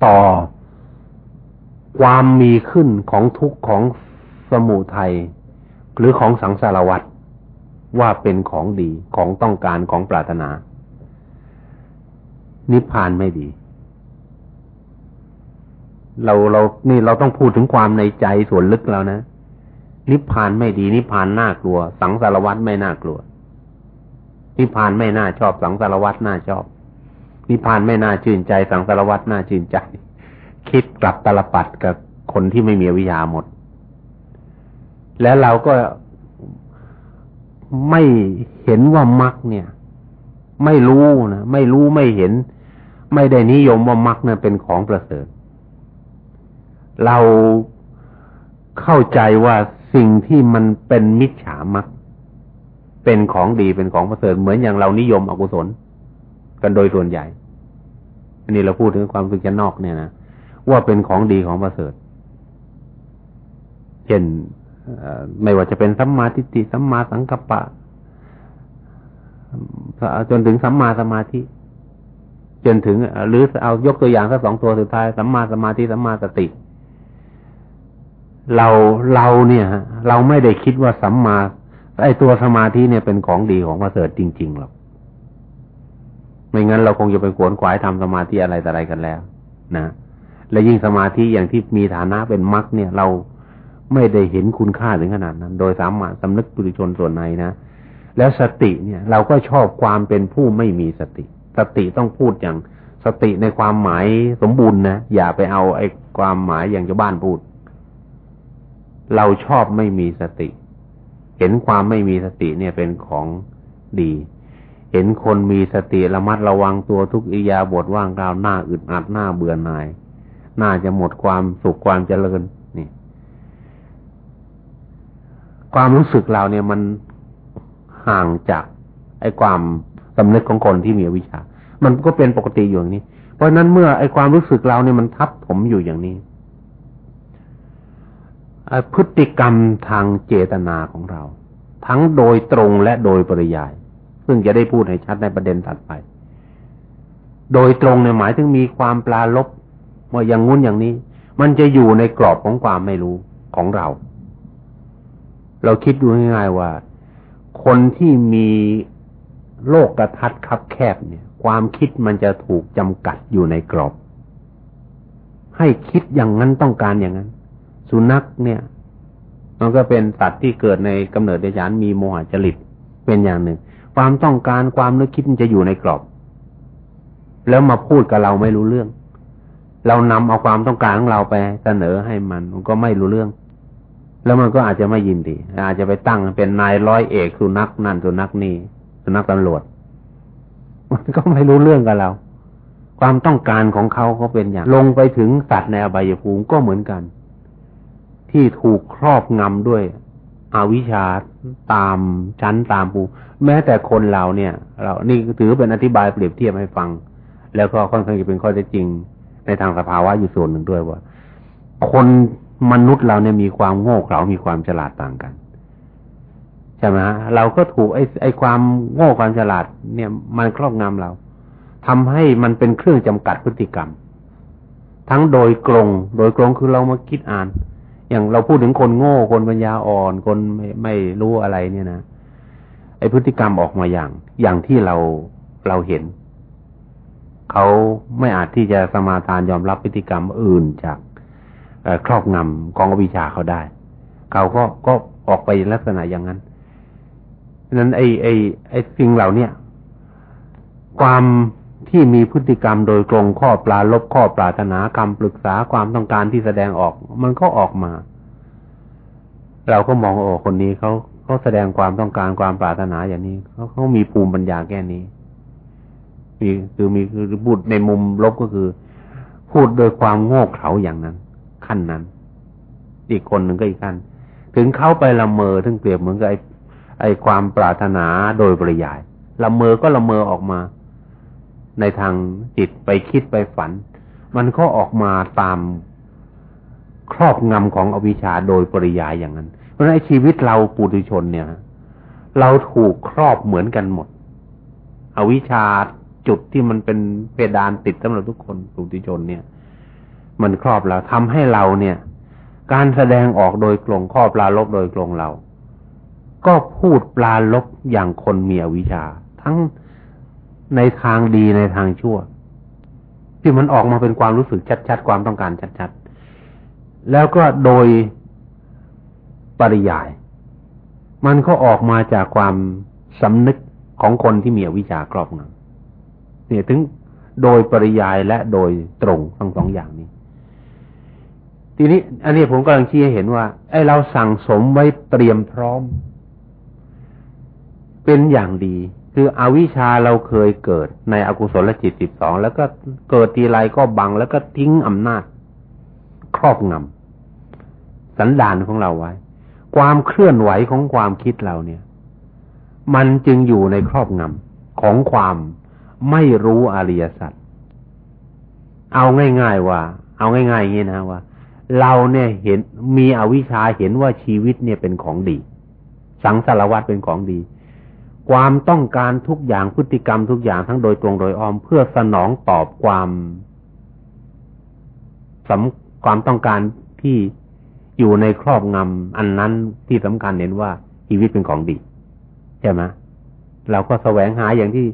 ต่อความมีขึ้นของทุกข์ของสมุทัยหรือของสังสารวัตรว่าเป็นของดีของต้องการของปรารถนา นิพพานไม่ดี เราเรานี่เราต้องพูดถึงความในใจส่วนลึกแล้วนะ นิพพานไม่ดีนิพพานน่ากลัว สังสารวัตไม่น่ากลัว นิพพานไม่น่าชอบสังสารวัตน่าชอบ นิพพานไม่น่าชื่นใจ สังสารวัตน่าชื่นใจ คิดกลับตลปัดกับคนที่ไม่มีวิญาหมด แล้วเราก็ไม่เห็นว่ามรรคเนี่ย ไม่รู้นะไม่รู้ไม่เห็น ไม่ได้นิยมว่ามรรคเนี่ยเป็นของประเสริฐ เราเข้าใจว่าสิ่งที่มันเป็นมิจฉามักเป็นของดีเป็นของประเสริฐเหมือนอย่างเรานิยมอกุศล กันโดยส่วนใหญ่ อันนี้เราพูดถึงความสึกจะนอกเนี่ยนะว่าเป็นของดีของประเสริฐ เช่นไม่ว่าจะเป็นสัมมาทิฏฐิสัมมาสังกัปปะ จนถึงสัมมาสมาธิ จนถึงหรือเอายกตัวอย่างสักสองตัวสุดท้ายสัมมาสมาธิสัมมาสติ เราเราเนี่ย เราไม่ได้คิดว่าสัมมาไอตัวสมาธิเนี่ยเป็นของดีของประเสริฐจริงๆหรอกไม่งั้นเราคงจะไปขวนขวายทำสมาธิอะไรแต่อะไรกันแล้ว นะและยิ่งสมาธิอย่างที่มีฐานะเป็นมรรคเนี่ย เราไม่ได้เห็นคุณค่าถึงขนาดนั้น โดยสามารถสำนึกปุถุชนส่วนในนะแล้วสติเนี่ย เราก็ชอบความเป็นผู้ไม่มีสติ สติต้องพูดอย่างสติในความหมายสมบูรณ์นะอย่าไปเอาไอ้ความหมายอย่างชาวบ้านพูด เราชอบไม่มีสติ เห็นความไม่มีสติเนี่ยเป็นของดี เห็นคนมีสติระมัดระวังตัวทุกอิยาบทว่างกล่าวหน้าอึดอัดหน้าเบื่อหน่าย น่าจะหมดความสุขความเจริญนี่ ความรู้สึกเราเนี่ยมันห่างจากไอ้ความสำนึกของคนที่มีวิชา มันก็เป็นปกติอยู่อย่างนี้ เพราะนั้นเมื่อไอ้ความรู้สึกเราเนี่ยมันทับถมอยู่อย่างนี้ พฤติกรรมทางเจตนาของเรา ทั้งโดยตรงและโดยปริยาย ซึ่งจะได้พูดให้ชัดในประเด็นถัดไป โดยตรงเนี่ยหมายถึงมีความปลาลบว่าอย่างงุ้นอย่างนี้ มันจะอยู่ในกรอบของความไม่รู้ของเรา เราคิดดูง่ายๆว่า คนที่มีโลกกระทัดคับแคบเนี่ย ความคิดมันจะถูกจำกัดอยู่ในกรอบ ให้คิดอย่างนั้นต้องการอย่างนั้น สุนัขเนี่ย มันก็เป็นสัตว์ที่เกิดในกำเนิดเดชานมีโมหะจริตเป็นอย่างหนึ่ง ความต้องการความนึกคิดมันจะอยู่ในกรอบ แล้วมาพูดกับเราไม่รู้เรื่อง เรานำเอาความต้องการของเราไปเสนอให้มันมันก็ไม่รู้เรื่อง แล้วมันก็อาจจะไม่ยินดี อาจจะไปตั้งเป็นนายร้อยเอกสุนัขนั่นสุนัขนี่สุนัขตำรวจมันก็ไม่รู้เรื่องกับเรา ความต้องการของเขาก็เป็นอย่าง ลงไปถึงสัตว์ในอบายภูมิก็เหมือนกัน ที่ถูกครอบงำด้วยอวิชชาตามชั้นตามภูแม้แต่คนเราเนี่ย เรานี่ถือเป็นอธิบายเปรียบเทียบให้ฟัง แล้วก็ค่อนข้างจะเป็นข้อเท็จจริง ในทางสภาวะอยู่ส่วนหนึ่งด้วยว่า คนมนุษย์เราเนี่ยมีความโง่เขลามีความฉลาดต่างกันใช่ไหมฮะเราก็ถูกไอ้ไอ้ความโง่ความฉลาด เนี่ย มันครอบงำเราทำให้มันเป็นเครื่องจำกัดพฤติกรรม ทั้งโดยกรงโดยกรงคือเรามาคิดอ่าน อย่างเราพูดถึงคนโง่คนปัญญาอ่อนคนไม่ไม่รู้อะไรเนี่ยนะไอพฤติกรรมออกมาอย่าง อย่างที่เราเราเห็น เขาไม่อาจที่จะสมาทานยอมรับพฤติกรรมอื่นจากครอบงำกองอวิชาเขาได้ เขาก็ก็ออกไปลักษณะอย่างนั้นนั้นไอไอไอสิ่งเหล่าเนี้ยความ ที่มีพฤติกรรมโดยตรงข้อปลาลบข้อปรารถนาคำปรึกษาความต้องการที่แสดงออก มันก็ออกมา เราก็มองโอ้คนนี้เขาเขาแสดงความต้องการความปรารถนาอย่างนี้เขาเขามีภูมิปัญญาแค่นี้มีคือมีคือพูดในมุมลบก็คือ พูดโดยความโง่เขลาอย่างนั้น ขั้นนั้น อีกคนหนึ่งก็อีกขั้นถึงเข้าไปละเมอถึงเปรียบเหมือนกับไอ้ไอ้ความปรารถนาโดยปริยายละเมอก็ละเมอออกมา ในทางจิตไปคิดไปฝัน มันก็ออกมาตามครอบงำของอวิชชาโดยปริยายอย่างนั้น เพราะในชีวิตเราปุถุชนเนี่ย เราถูกครอบเหมือนกันหมด อวิชชาจุดที่มันเป็นเพดานติดสำหรับทุกคนปุถุชนเนี่ย มันครอบเราทำให้เราเนี่ย การแสดงออกโดยกลงครอบปลาลบโดยกลงเรา ก็พูดปลาลบอย่างคนมีอวิชชา ทั้ง ในทางดีในทางชั่ว ที่มันออกมาเป็นความรู้สึกชัดๆ ความต้องการชัดๆ แล้วก็โดยปริยาย มันก็ออกมาจากความสำนึกของคนที่มีวิชชาครอบงำเนี่ยถึงโดยปริยายและโดยตรงทั้งสองอย่างนี้ ทีนี้ อันนี้ผมกำลังชี้ให้เห็นว่า ไอ้เราสั่งสมไว้เตรียมพร้อม เป็นอย่างดี คืออวิชชาเราเคยเกิดในอกุศลจิตสิบสองแล้วก็เกิดทีไรก็บังแล้วก็ทิ้งอำนาจ ครอบงำสันดานของเราไว้ ความเคลื่อนไหวของความคิดเราเนี่ย มันจึงอยู่ในครอบงำของความไม่รู้อริยสัจเอาง่าย ๆ ว่า เอาง่ายๆอย่างนี้นะว่า เราเนี่ยเห็นมีอวิชชาเห็นว่าชีวิตเนี่ยเป็นของดี สังสารวัตเป็นของดี ความต้องการทุกอย่างพฤติกรรมทุกอย่างทั้งโดยตรงโดยอ้อมเพื่อสนองตอบความสำความต้องการที่อยู่ในครอบงำอันนั้นที่สำคัญเห็นว่าชีวิตเป็นของดีใช่ไหมเราก็แสวงหาอย่างที่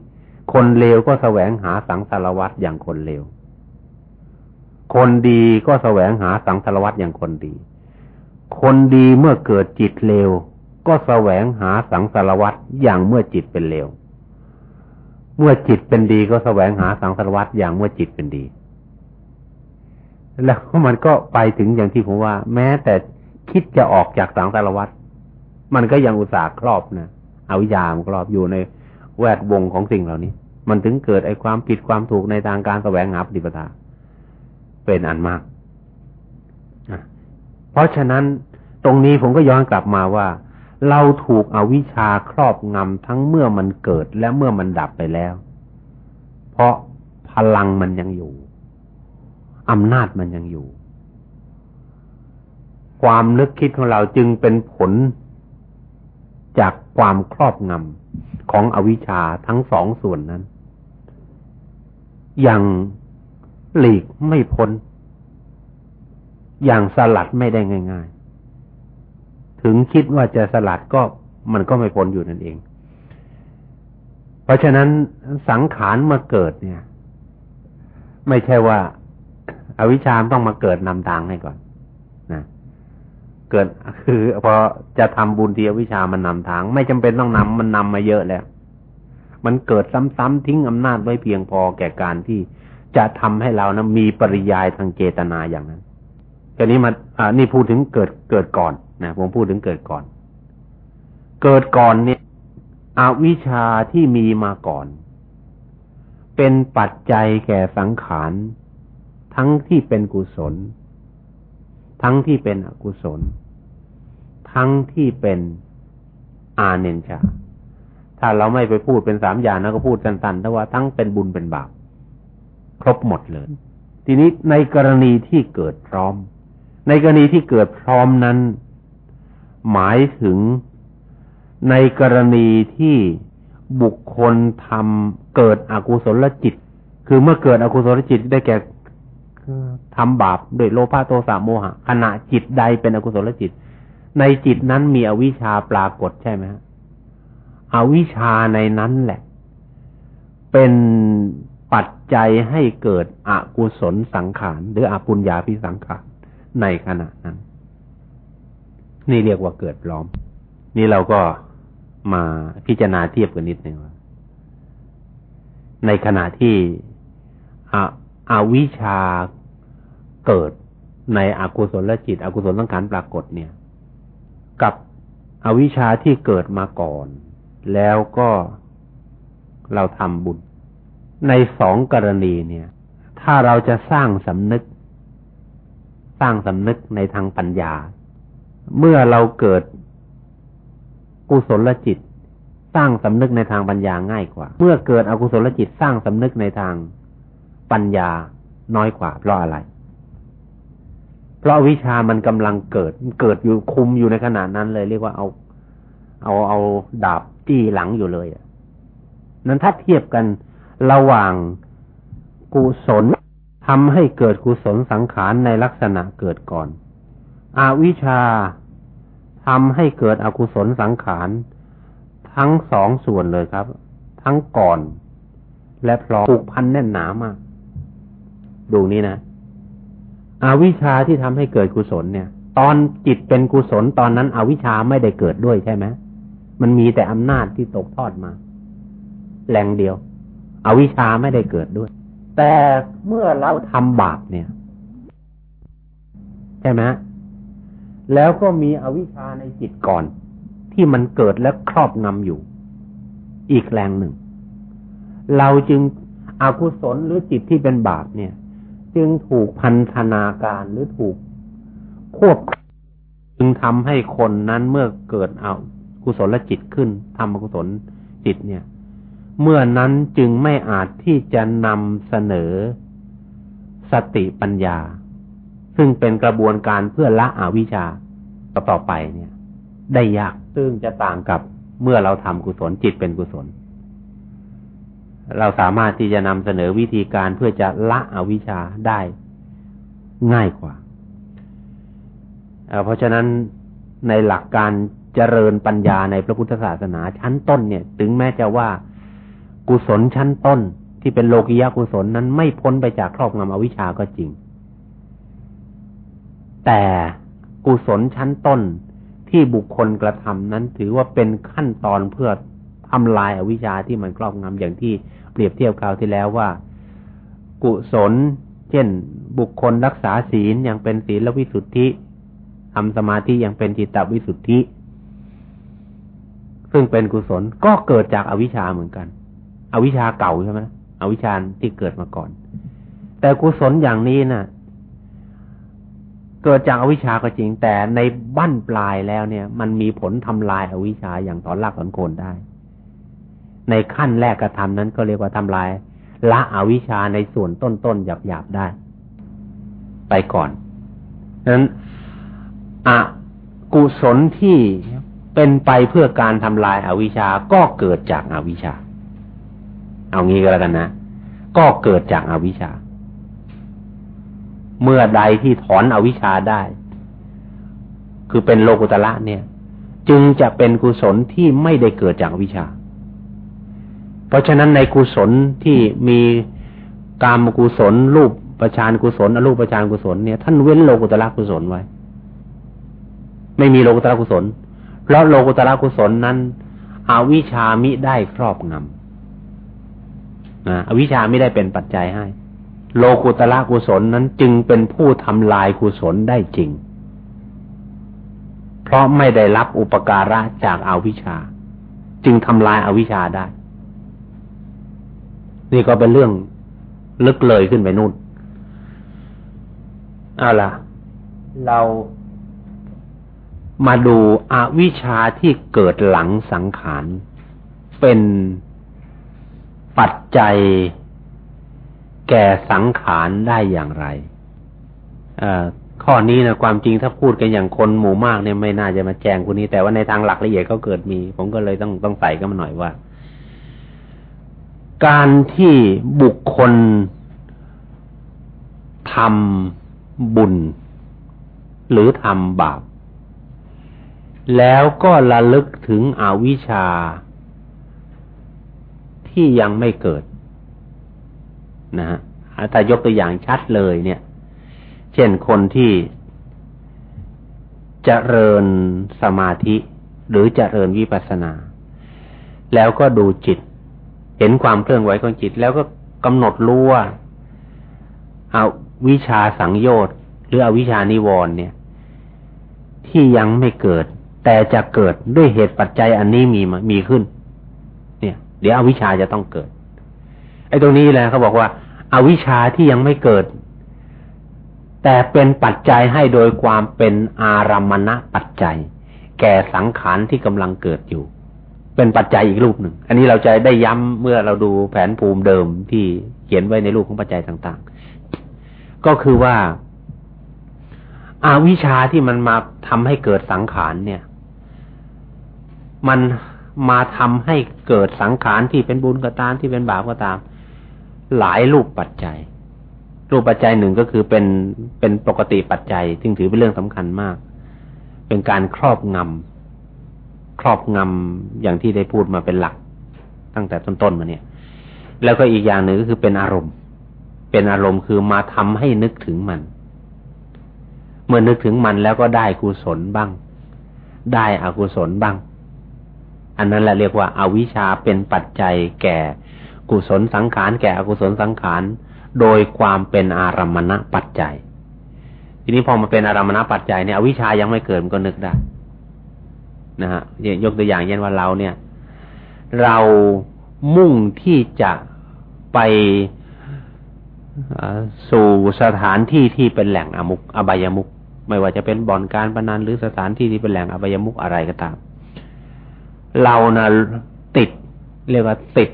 คนเลวก็แสวงหาสังสารวัตรอย่างคนเลว คนดีก็แสวงหาสังสารวัตรอย่างคนดี คนดีเมื่อเกิดจิตเลว ก็แสวงหาสังสารวัตอย่างเมื่อจิตเป็นเลว เมื่อจิตเป็นดีก็แสวงหาสังสารวัตอย่างเมื่อจิตเป็นดี แล้วมันก็ไปถึงอย่างที่ผมว่า แม้แต่คิดจะออกจากสังสารวัตมันก็ยังอุตส่าห์ครอบนะเอาวิญามครอบอยู่ในแวดวงของสิ่งเหล่านี้ มันถึงเกิดไอ้ความผิดความถูกในทางการแสวงหาปฏิปทาเป็นอันมาก เพราะฉะนั้นตรงนี้ผมก็ย้อนกลับมาว่า เราถูกอวิชชาครอบงำทั้งเมื่อมันเกิดและเมื่อมันดับไปแล้ว เพราะพลังมันยังอยู่อำนาจมันยังอยู่ ความนึกคิดของเราจึงเป็นผลจากความครอบงำของอวิชชาทั้งสองส่วนนั้น อย่างหลีกไม่พ้น อย่างสลัดไม่ได้ง่ายๆ ถึงคิดว่าจะสลัดก็มันก็ไม่พ้นอยู่นั่นเอง เพราะฉะนั้นสังขารมาเกิดเนี่ย ไม่ใช่ว่าอวิชามต้องมาเกิดนำทางให้ก่อนนะเกิดคือพอจะทำบุญทีอวิชามันนำทาง ไม่จำเป็นต้องนำมันนำมาเยอะแล้ว มันเกิดซ้ำๆทิ้งอำนาจไว้เพียงพอแก่การที่จะทำให้เรานะมีปริยายทางเจตนาอย่างนั้นทีนี้มาอ่านี่พูดถึงเกิดเกิดก่อน นะผมพูดถึงเกิดก่อน เกิดก่อนเนี่ยอวิชาที่มีมาก่อน เป็นปัจจัยแก่สังขาร ทั้งที่เป็นกุศล ทั้งที่เป็นอกุศล ทั้งที่เป็นอาเนนชา ถ้าเราไม่ไปพูดเป็นสามอย่างนะก็พูดสั้นๆแต่ว่าทั้งเป็นบุญเป็นบาปครบหมดเลย ทีนี้ในกรณีที่เกิดพร้อม ในกรณีที่เกิดพร้อมนั้น หมายถึงในกรณีที่บุคคลทำเกิดอกุศลจิต คือเมื่อเกิดอกุศลจิตได้แก่ทำบาปด้วยโลภะโทสะโมหะขณะจิตใดเป็นอกุศลจิต ในจิตนั้นมีอวิชชาปรากฏใช่ไหมฮะอวิชชาในนั้นแหละ เป็นปัจจัยให้เกิดอกุศลสังขาร หรืออปุญญาพิสังขารในขณะนั้น นี่เรียกว่าเกิดพร้อม นี่เราก็มาพิจารณาเทียบกันนิดหนึ่งว่าในขณะที่อวิชาเกิดในอกุศลจิต อกุศลสังขารปรากฏเนี่ย กับอวิชชาที่เกิดมาก่อน แล้วก็เราทำบุญ ในสองกรณีเนี่ย ถ้าเราจะสร้างสำนึก สร้างสำนึกในทางปัญญา เมื่อเราเกิดกุศลจิต สร้างสำนึกในทางปัญญาง่ายกว่า เมื่อเกิดอกุศลจิตสร้างสำนึกในทางปัญญาน้อยกว่า เพราะอะไร เพราะวิชามันกำลังเกิด เกิดอยู่คุมอยู่ในขณะนั้นเลย เรียกว่าเอา เอาเอาดาบจี้หลังอยู่เลยนั้นถ้าเทียบกันระหว่างกุศลทำให้เกิดกุศลสังขารในลักษณะเกิดก่อน อาวิชาทำให้เกิดอกุศลสังขาร ทั้งสองส่วนเลยครับ ทั้งก่อน และพร้อมผูกพันแน่นหนามาก ดูนี่นะอวิชชาที่ทำให้เกิดกุศลเนี่ย ตอนจิตเป็นกุศลตอนนั้น อวิชชาไม่ได้เกิดด้วยใช่ไหมมันมีแต่อำนาจที่ตกทอดมา แหล่งเดียว อวิชชาไม่ได้เกิดด้วย แต่เมื่อเราทำบาปเนี่ย ใช่ไหม แล้วก็มีอวิชชาในจิตก่อน ที่มันเกิดและครอบงำอยู่ อีกแรงหนึ่ง เราจึงอกุศลหรือจิตที่เป็นบาปเนี่ย จึงถูกพันธนาการหรือถูกควบจึงทำให้คนนั้นเมื่อเกิดเอากุศลจิตขึ้นทำอกุศลจิตเนี่ย เมื่อนั้นจึงไม่อาจที่จะนำเสนอสติปัญญา ซึ่งเป็นกระบวนการเพื่อละอวิชชาต่อไปเนี่ย ได้ยากซึ่งจะต่างกับเมื่อเราทำกุศลจิตเป็นกุศล เราสามารถที่จะนำเสนอวิธีการเพื่อจะละอวิชชาได้ง่ายกว่าเพราะฉะนั้นในหลักการเจริญปัญญาในพระพุทธศาสนาชั้นต้นเนี่ย ถึงแม้จะว่ากุศลชั้นต้นที่เป็นโลกิยากุศลนั้นไม่พ้นไปจากครอบงำอวิชชาก็จริง แต่กุศลชั้นต้นที่บุคคลกระทำนั้นถือว่าเป็นขั้นตอนเพื่อทำลายอวิชชาที่มันครอบงำอย่างที่เปรียบเทียบคราวที่แล้วว่า กุศล เช่น บุคคลรักษาศีลอย่างเป็นศีลวิสุทธิทำสมาธิอย่างเป็นจิตตวิสุทธิ ซึ่งเป็นกุศลก็เกิดจากอวิชชาเหมือนกัน อวิชชาเก่าใช่ไหมอวิชชาที่เกิดมาก่อน แต่กุศลอย่างนี้นะ่ะ กิดจากอวิชชาก็จริง แต่ในบั้นปลายแล้วเนี่ย มันมีผลทำลายอาวิชชาอย่างถอนรากถอนโคนได้ ในขั้นแรกกระทำนั้นก็เรียกว่าทำลาย ละอวิชชาในส่วนต้นๆหยาบๆได้ ไปก่อนนั้นอกุศลที่เป็นไปเพื่อการทำลายอาวิชชาก็เกิดจากอาวิชชา เอางี้ก็แล้วกันนะ ก็เกิดจากอาวิชชา เมื่อใดที่ถอนอวิชชาได้ คือเป็นโลกุตละเนี่ย จึงจะเป็นกุศลที่ไม่ได้เกิดจากวิชา เพราะฉะนั้นในกุศลที่มีกามกุศล รูปประชานกุศลอรูปประชานกุศลเนี่ยท่านเว้นโลกุตละกุศลไว้ ไม่มีโลกุตระกุศล เพราะโลกุตระกุศลนั้นอวิชามิได้ครอบงำนะอวิชาไม่ได้เป็นปัจจัยให้ โลกุตระกุศลนั้นจึงเป็นผู้ทำลายกุศลได้จริง เพราะไม่ได้รับอุปการะจากอาวิชชา จึงทำลายอาวิชาได้ นี่ก็เป็นเรื่องลึกเลยขึ้นไปนู่นเอาล่ะ เรามาดูอวิชชาที่เกิดหลังสังขาร เป็นปัจจัย แก่สังขารได้อย่างไรข้อนี้นะความจริงถ้าพูดกันอย่างคนหมู่มากเนี่ยไม่น่าจะมาแจ้งคนนี้ แต่ว่าในทางหลักละเอียดก็เกิดมี ผมก็เลยต้องต้องใส่กันมาหน่อยว่า การที่บุคคลทำบุญ หรือทำบาป แล้วก็ระลึกถึงอวิชชาที่ยังไม่เกิด นะฮะถ้ายกตัวอย่างชัดเลยเนี่ย เช่นคนที่จเจริญสมาธิ หรือจเจริญวิปัสสนา แล้วก็ดูจิต เห็นความเคลื่อนไหวของจิต แล้วก็กำหนดรู้ว่าเอาวิชาสังโยชน์หรืออวิชานิวรณ์เนี่ย ที่ยังไม่เกิด แต่จะเกิดด้วยเหตุปัจจัยอันนี้มีมามีขึ้น เนี่ย เดี๋ยวอวิชาจะต้องเกิด ไอ้ตรงนี้แหละเขาบอกว่าอาวิชชาที่ยังไม่เกิด แต่เป็นปัจจัยให้โดยความเป็นอารมณะปัจจัย แก่สังขารที่กำลังเกิดอยู่ เป็นปัจจัยอีกรูปหนึ่ง อันนี้เราจะได้ย้ำเมื่อเราดูแผนภูมิเดิมที่เขียนไว้ในรูปของปัจจัยต่างๆ ก็คือว่าอาวิชชาที่มันมาทำให้เกิดสังขารเนี่ย มันมาทำให้เกิดสังขารที่เป็นบุญก็ตามที่เป็นบาปก็ตาม หลายรูปปัจจัย รูปปัจจัยหนึ่งก็คือเป็นเป็นปกติปัจจัย ซึ่งถือเป็นเรื่องสำคัญมาก เป็นการครอบงำครอบงำอย่างที่ได้พูดมาเป็นหลัก ตั้งแต่ต้นๆมาเนี่ย แล้วก็อีกอย่างหนึ่งก็คือเป็นอารมณ์ เป็นอารมณ์คือมาทำให้นึกถึงมัน เมื่อนึกถึงมันแล้วก็ได้กุศลบ้าง ได้อกุศลบ้าง อันนั้นแหละเรียกว่าอาวิชชาเป็นปัจจัยแก่ กุศลสังขารแก่อกุศลสังขารโดยความเป็นอารมณปัจจัย ทีนี้พอมาเป็นอารมณปัจจัยเนี่ยอวิชายังไม่เกิดมันก็นึกได้นะฮะยกตัวอย่างเช่นว่าเราเนี่ย เรามุ่งที่จะไปสู่สถานที่ที่เป็นแหล่งอมุกอบายมุก ไม่ว่าจะเป็นบ่อนการพนันหรือสถานที่ที่เป็นแหล่งอบายมุกอะไรก็ตาม เรานะติดเรียกว่าติด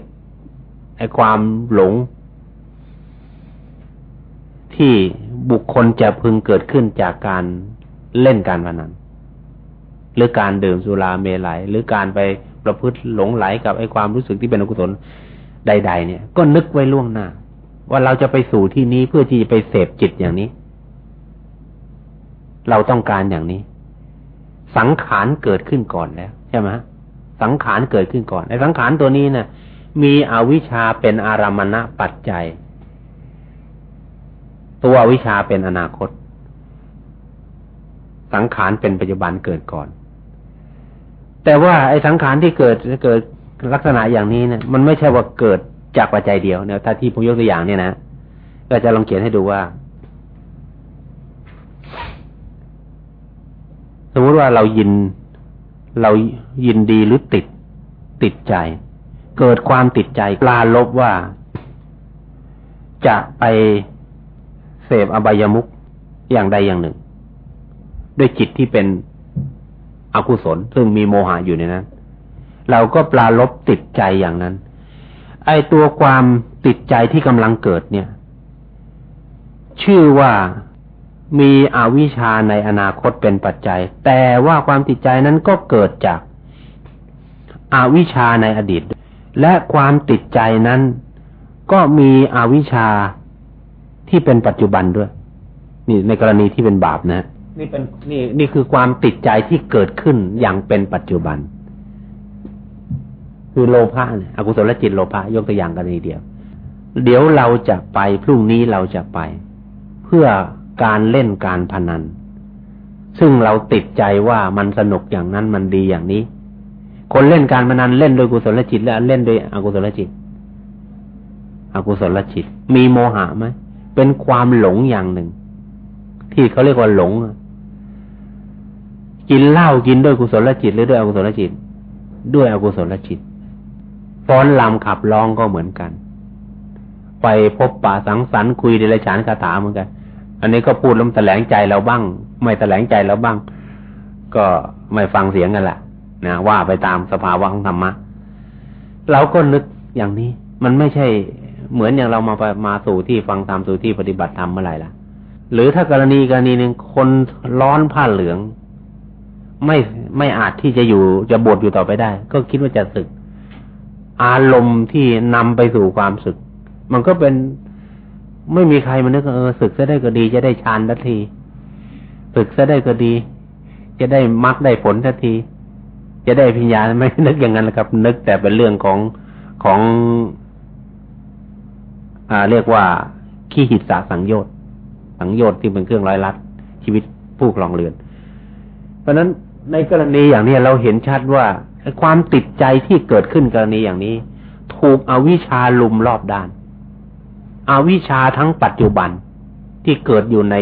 ความหลง ที่บุคคลจะพึงเกิดขึ้นจากการเล่นการพนันหรือการดื่มสุราเมลัยหรือการไปประพฤติหลงไหลกับไอ้ความรู้สึกที่เป็นอกุศลใด ๆ เนี่ย ก็นึกไว้ล่วงหน้า ว่าเราจะไปสู่ที่นี้เพื่อที่จะไปเสพจิตอย่างนี้ เราต้องการอย่างนี้ สังขารเกิดขึ้นก่อนแล้ว ใช่ไหมสังขารเกิดขึ้นก่อนไอ้สังขารตัวนี้นะ่ะ มีอวิชชาเป็นอารามณะปัจจัย ตัววิชชาเป็นอนาคต สังขารเป็นปัจจุบันเกิดก่อน แต่ว่าไอ้สังขารที่เกิดเกิดลักษณะอย่างนี้เนี่ยมันไม่ใช่ว่าเกิดจากปัจจัยเดียวเนี่ยถ้าที่ผมยกตัวอย่างเนี่ยนะก็จะลองเขียนให้ดูว่า สมมติว่าเรายินเรายินดีหรือติดติดใจ เกิดความติดใจปลาลบว่า จะไปเสพอบายามุขอย่างใดอย่างหนึ่ง ด้วยจิตที่เป็นอกุศล ซึ่งมีโมหะอยู่ในนั้น เราก็ปลาลบติดใจอย่างนั้น ไอตัวความติดใจที่กำลังเกิดเนี่ย ชื่อว่ามีอวิชชาในอนาคตเป็นปัจจัย แต่ว่าความติดใจนั้นก็เกิดจากอาวิชชาในอดีต และความติดใจนั้น ก็มีอวิชชาที่เป็นปัจจุบันด้วย นี่ในกรณีที่เป็นบาปนะ นี่เป็นนี่นี่คือความติดใจที่เกิดขึ้นอย่างเป็นปัจจุบัน คือโลภะเนี่ยอกุศลจิตโลภะยกตัวอย่างกันนี้เดียว เดี๋ยวเราจะไปพรุ่งนี้เราจะไป เพื่อการเล่นการพนัน ซึ่งเราติดใจว่ามันสนุกอย่างนั้นมันดีอย่างนี้ คนเล่นการพนันเล่นโดยกุศลจิต และเล่นโดยอกุศลจิต อกุศลจิต มีโมหะไหมเป็นความหลงอย่างหนึ่ง ที่เขาเรียกว่าหลงกินเหล้ากินด้วยกุศลจิต หรือด้วยอกุศลจิต ด้วยอกุศลจิตฟ้อนลำขับร้องก็เหมือนกัน ไปพบป่าสังสรรค์คุยเดรัจฉานคาถาเหมือนกัน อันนี้ก็พูดล้มแถลงใจเราบ้าง ไม่แถลงใจเราบ้าง ก็ไม่ฟังเสียงกันละ นะว่าไปตามสภาวะของธรรมะเราก็นึกอย่างนี้ มันไม่ใช่เหมือนอย่างเรามามาสู่ที่ฟังธรรมสู่ที่ปฏิบัติธรรมเมื่อไหร่ล่ะหรือถ้ากรณีกรณีหนึ่งคนร้อนผ้าเหลือง ไม่ไม่อาจที่จะอยู่จะบวชอยู่ต่อไปได้ ก็คิดว่าจะศึก อารมณ์ที่นำไปสู่ความศึก มันก็เป็นไม่มีใครมานึกเออศึกซะได้ก็ดี จะได้ฌานทันทีศึกซะได้ก็ดี จะได้มรรคได้ผลทันที จะได้พิญญาไม่นึกอย่างนั้นนะครับ นึกแต่เป็นเรื่องของของ อ่า เรียกว่าขี้หิตสาสังโยชน์สังโยชน์ที่เป็นเครื่องร้อยลัด ชีวิตผู้ครองเรือน เพราะนั้นในกรณีอย่างนี้เราเห็นชัดว่าความติดใจที่เกิดขึ้นกรณีอย่างนี้ ถูกอวิชาลุมรอบด้านอาวิชาทั้งปัจจุบันที่เกิดอยู่ใน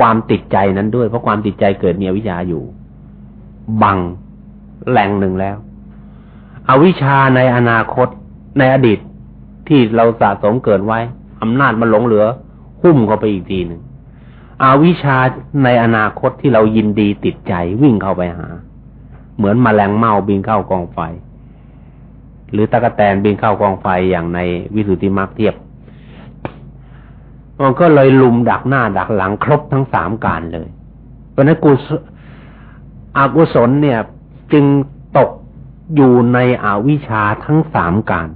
ความติดใจนั้นด้วย เพราะความติดใจเกิดมีอวิชาอยู่ บัง แหล่งหนึ่งแล้ว อวิชชาในอนาคตในอดีตที่เราสะสมเกิดไว้ อำนาจมันหลงเหลือ หุ้มเข้าไปอีกทีหนึ่งอาวิชาในอนาคตที่เรายินดีติดใจวิ่งเข้าไปหา เหมือนมแมลงเม่าบินเข้ากองไฟ หรือตะกะแตนบินเข้ากองไฟอย่างในวิสุทธิมรรคเทียบมันก็เลยลุมดักหน้าดักหลังครบทั้งสามการเลย เพราะนั้นกุศอกุศลเนี่ย จึงตกอยู่ในอวิชชาทั้งสามการ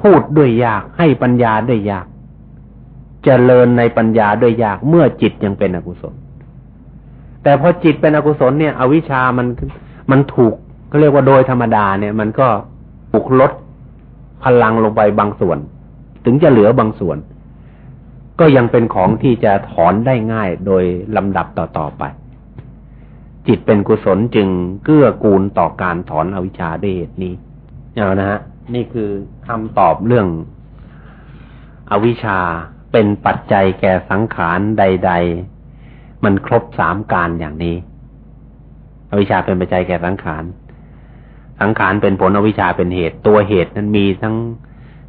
พูดด้วยยากให้ปัญญาด้วยยากเจริญในปัญญาด้วยยากเมื่อจิตยังเป็นอกุศล แต่พอจิตเป็นอกุศลเนี่ย อวิชามันมันถูกก็เรียกว่าโดยธรรมดาเนี่ย มันก็ถูกลดพลังลงไปบางส่วน ถึงจะเหลือบางส่วน ก็ยังเป็นของที่จะถอนได้ง่ายโดยลำดับต่อๆไป จิตเป็นกุศลจึงเกื้อกูลต่อการถอนอวิชชาด้วยเหตุนี้เอานะฮะนี่คือคำตอบเรื่อง อวิชชาเป็นปัจจัยแก่สังขารใด ๆ มันครบสามการอย่างนี้ อวิชชาเป็นปัจจัยแก่สังขารสังขารเป็นผลอวิชชาเป็นเหตุ ตัวเหตุนั้นมีทั้ง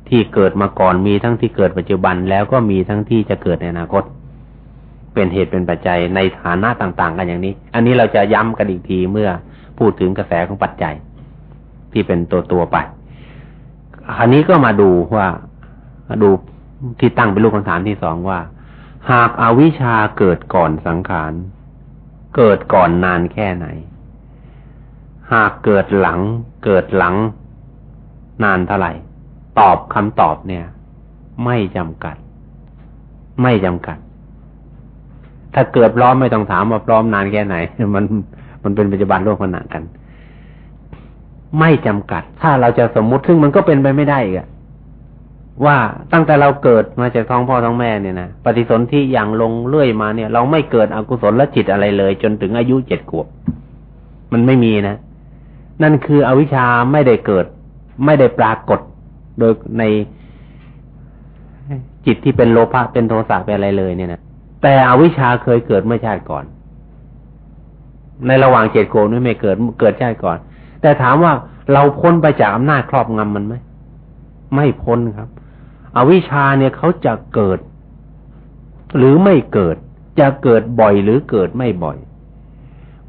ที่เกิดมาก่อนมีทั้งที่เกิดปัจจุบันแล้วก็มีทั้งที่จะเกิดในอนาคต เป็นเหตุเป็นปัจจัยในฐานะต่างๆ กันอย่างนี้ อันนี้เราจะย้ำกันอีกทีเมื่อพูดถึงกระแสของปัจจัย ที่เป็นตัวตัวไปอันนี้ก็มาดูว่าดูที่ตั้งเป็นลูกคำถามที่สองว่า หากอาวิชชาเกิดก่อนสังขาร เกิดก่อนนานแค่ไหน หากเกิดหลัง เกิดหลัง นานเท่าไหร่ ตอบคำตอบเนี่ย ไม่จำกัด ไม่จำกัด ถ้าเกิดพร้อมไม่ต้องถามว่าพร้อมนานแค่ไหน มันมันเป็นปัจจุบันโลกขณะกัน ไม่จำกัด ถ้าเราจะสมมุติซึ่งมันก็เป็นไปไม่ได้อีกว่าตั้งแต่เราเกิดมาจากท้องพ่อท้องแม่เนี่ยนะปฏิสนธิอย่างลงเรื่อยมาเนี่ย เราไม่เกิดอกุศลและจิตอะไรเลย จนถึงอายุเจ็ดขวบ มันไม่มีนะ นั่นคืออวิชชาไม่ได้เกิด ไม่ได้ปรากฏโดยในจิตที่เป็นโลภะเป็นโทสะเป็นอะไรเลยเนี่ยนะ แต่อวิชชาเคยเกิดเมื่อชาติก่อน ในระหว่างเจ็ดโกนี่ไม่เกิดเกิดชาติก่อน แต่ถามว่าเราพ้นไปจากอำนาจครอบงำมันไหมไม่พ้นครับ อวิชชาเนี่ยเขาจะเกิด หรือไม่เกิด จะเกิดบ่อยหรือเกิดไม่บ่อย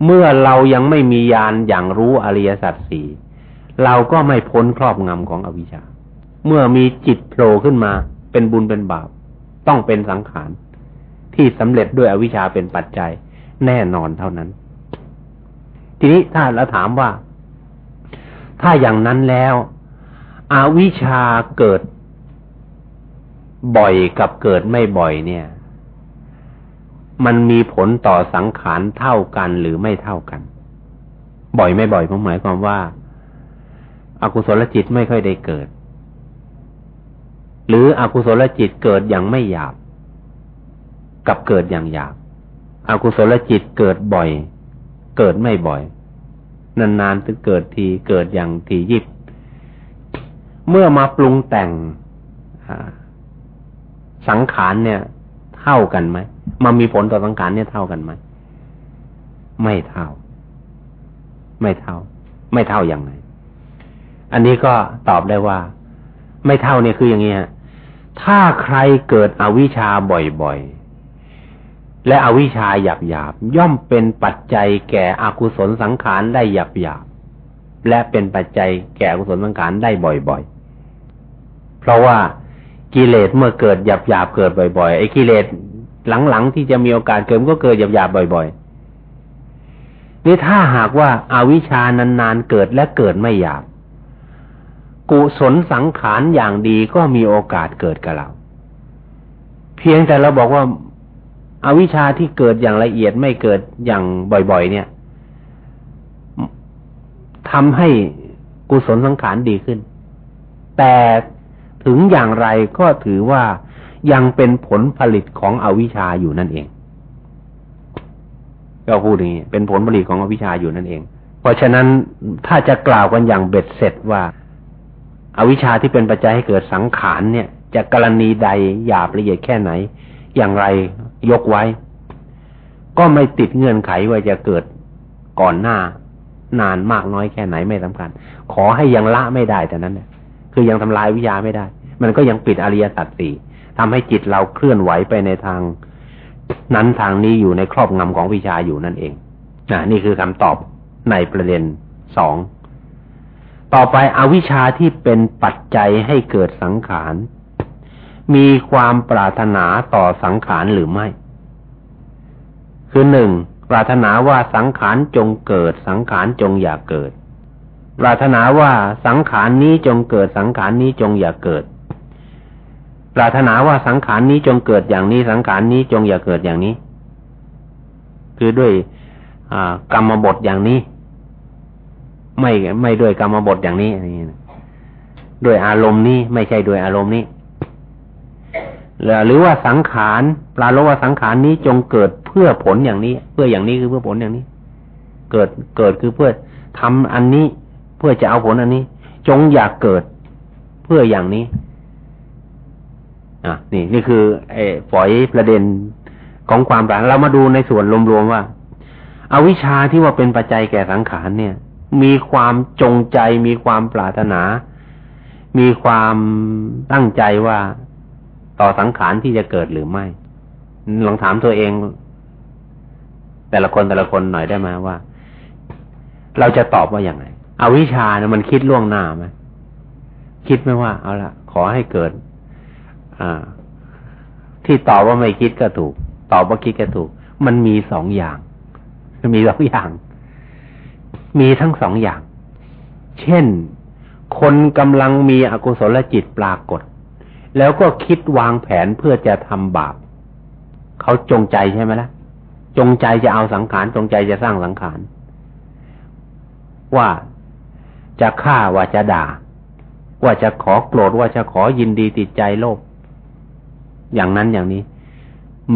เมื่อเรายังไม่มียานอย่างรู้อริยสัจสี่เราก็ไม่พ้นครอบงำของอวิชชา เมื่อมีจิตโผล่ขึ้นมา เป็นบุญเป็นบาป ต้องเป็นสังขาร ที่สำเร็จด้วยอวิชชาเป็นปัจจัย แน่นอนเท่านั้น ทีนี้ถ้าเราถามว่า ถ้าอย่างนั้นแล้วอวิชชาเกิดบ่อยกับเกิดไม่บ่อยเนี่ย มันมีผลต่อสังขารเท่ากันหรือไม่เท่ากัน บ่อยไม่บ่อยผมหมายความว่าอากุศลจิตไม่ค่อยได้เกิด หรืออกุศลจิตเกิดอย่างไม่หยาบ กับเกิดอย่างหยาบอกุศลจิตเกิดบ่อย เกิดไม่บ่อย นานๆถึงเกิดทีเกิดอย่างทียิบ เมื่อมาปรุงแต่งสังขารเนี่ย เท่ากันไหมมันมีผลต่อสังขารเนี่ยเท่ากันไหมไม่เท่า ไม่เท่า ไม่เท่าอย่างไรอันนี้ก็ตอบได้ว่า ไม่เท่าเนี่ยคืออย่างนี้ฮะถ้าใครเกิดอวิชชาบ่อยๆ และอวิชชาหยาบหยาบย่อมเป็นปัจจัยแก่อกุศลสังขารได้หยาบหยาบและเป็นปัจจัยแก่อกุศลสังขารได้บ่อยๆ เพราะว่ากิเลสเมื่อเกิดหยาบหยาบเกิดบ่อยๆไอ้กิเลสหลังๆที่จะมีโอกาสเกิดก็เกิดหยาบหยาบบ่อย ๆ นี่ถ้าหากว่าอาวิชานานๆเกิดและเกิดไม่หยาบกุศลสังขารอย่างดีก็มีโอกาสเกิดกับเรา เพียงแต่เราบอกว่า อวิชาที่เกิดอย่างละเอียดไม่เกิดอย่างบ่อยๆ เนี่ยทำให้กุศลสังขารดีขึ้น แต่ถึงอย่างไรก็ถือว่ายังเป็นผลผลิตของอวิชชาอยู่นั่นเอง ก็พูดอย่างนี้เป็นผลผลิตของอวิชชาอยู่นั่นเอง เพราะฉะนั้นถ้าจะกล่าวกันอย่างเบ็ดเสร็จว่าอาวิชชาที่เป็นปัจจัยให้เกิดสังขารเนี่ย จะกรณีใดหยาบละเอียดแค่ไหน อย่างไร ยกไว้ ก็ไม่ติดเงื่อนไขว่าจะเกิดก่อนหน้านานมากน้อยแค่ไหนไม่สำคัญ ขอให้ยังละไม่ได้แต่นั้นเนี่ยคือยังทำลายวิญญาไม่ได้ มันก็ยังปิดอริยสัจสี่ทำให้จิตเราเคลื่อนไหวไปในทาง นั้นทางนี้อยู่ในครอบงำของวิชาอยู่นั่นเองนะนี่คือคำตอบในประเด็นสองต่อไปอวิชชาที่เป็นปัจจัยให้เกิดสังขาร มีความปรารถนาต่อสังขารหรือไม่ คือหนึ่งปรารถนาว่าสังขารจงเกิด สังขารจงอย่าเกิด ปรารถนาว่าสังขารนี้จงเกิด สังขารนี้จงอย่าเกิด ปรารถนาว่าสังขารนี้จงเกิดอย่างนี้ สังขารนี้จงอย่าเกิดอย่างนี้ คือด้วยกรรมบทอย่างนี้ ไม่ไม่ด้วยกรรมบทอย่างนี้นี่ด้วยอารมณ์นี้ไม่ใช่ด้วยอารมณ์นี้ หรือว่าสังขารปราลว่าสังขารนี้จงเกิดเพื่อผลอย่างนี้ เพื่ออย่างนี้คือเพื่อผลอย่างนี้ เกิดเกิดคือเพื่อทำอันนี้เพื่อจะเอาผลอันนี้ จงอยากเกิดเพื่ออย่างนี้อะนี่นี่คือไอ้ฝอยประเด็นของความต่างเรามาดูในส่วนรวมๆว่าอาวิชชาที่ว่าเป็นปัจจัยแก่สังขารเนี่ย มีความจงใจมีความปรารถนา มีความตั้งใจว่า ต่อสังขารที่จะเกิดหรือไม่ ลองถามตัวเอง แต่ละคนแต่ละคนหน่อยได้ไหมว่า เราจะตอบว่าอย่างไรอวิชานี่ยมันคิดล่วงหน้าไหมคิดไหมว่า เอาละขอให้เกิด อ่า ที่ตอบว่าไม่คิดก็ถูก ตอบว่าคิดก็ถูก มันมีสองอย่าง มีสองอย่าง มีทั้งสองอย่าง เช่น คนกำลังมีอกุศลจิตปรากฏ แล้วก็คิดวางแผนเพื่อจะทำบาป เขาจงใจใช่ไหมละ่ะ จงใจจะเอาสังขารจงใจจะสร้างสังขาร ว่าจะฆ่าว่าจะด่า ว่าจะขอโกรธว่าจะขอยินดีติดใจโลภอย่างนั้นอย่างนี้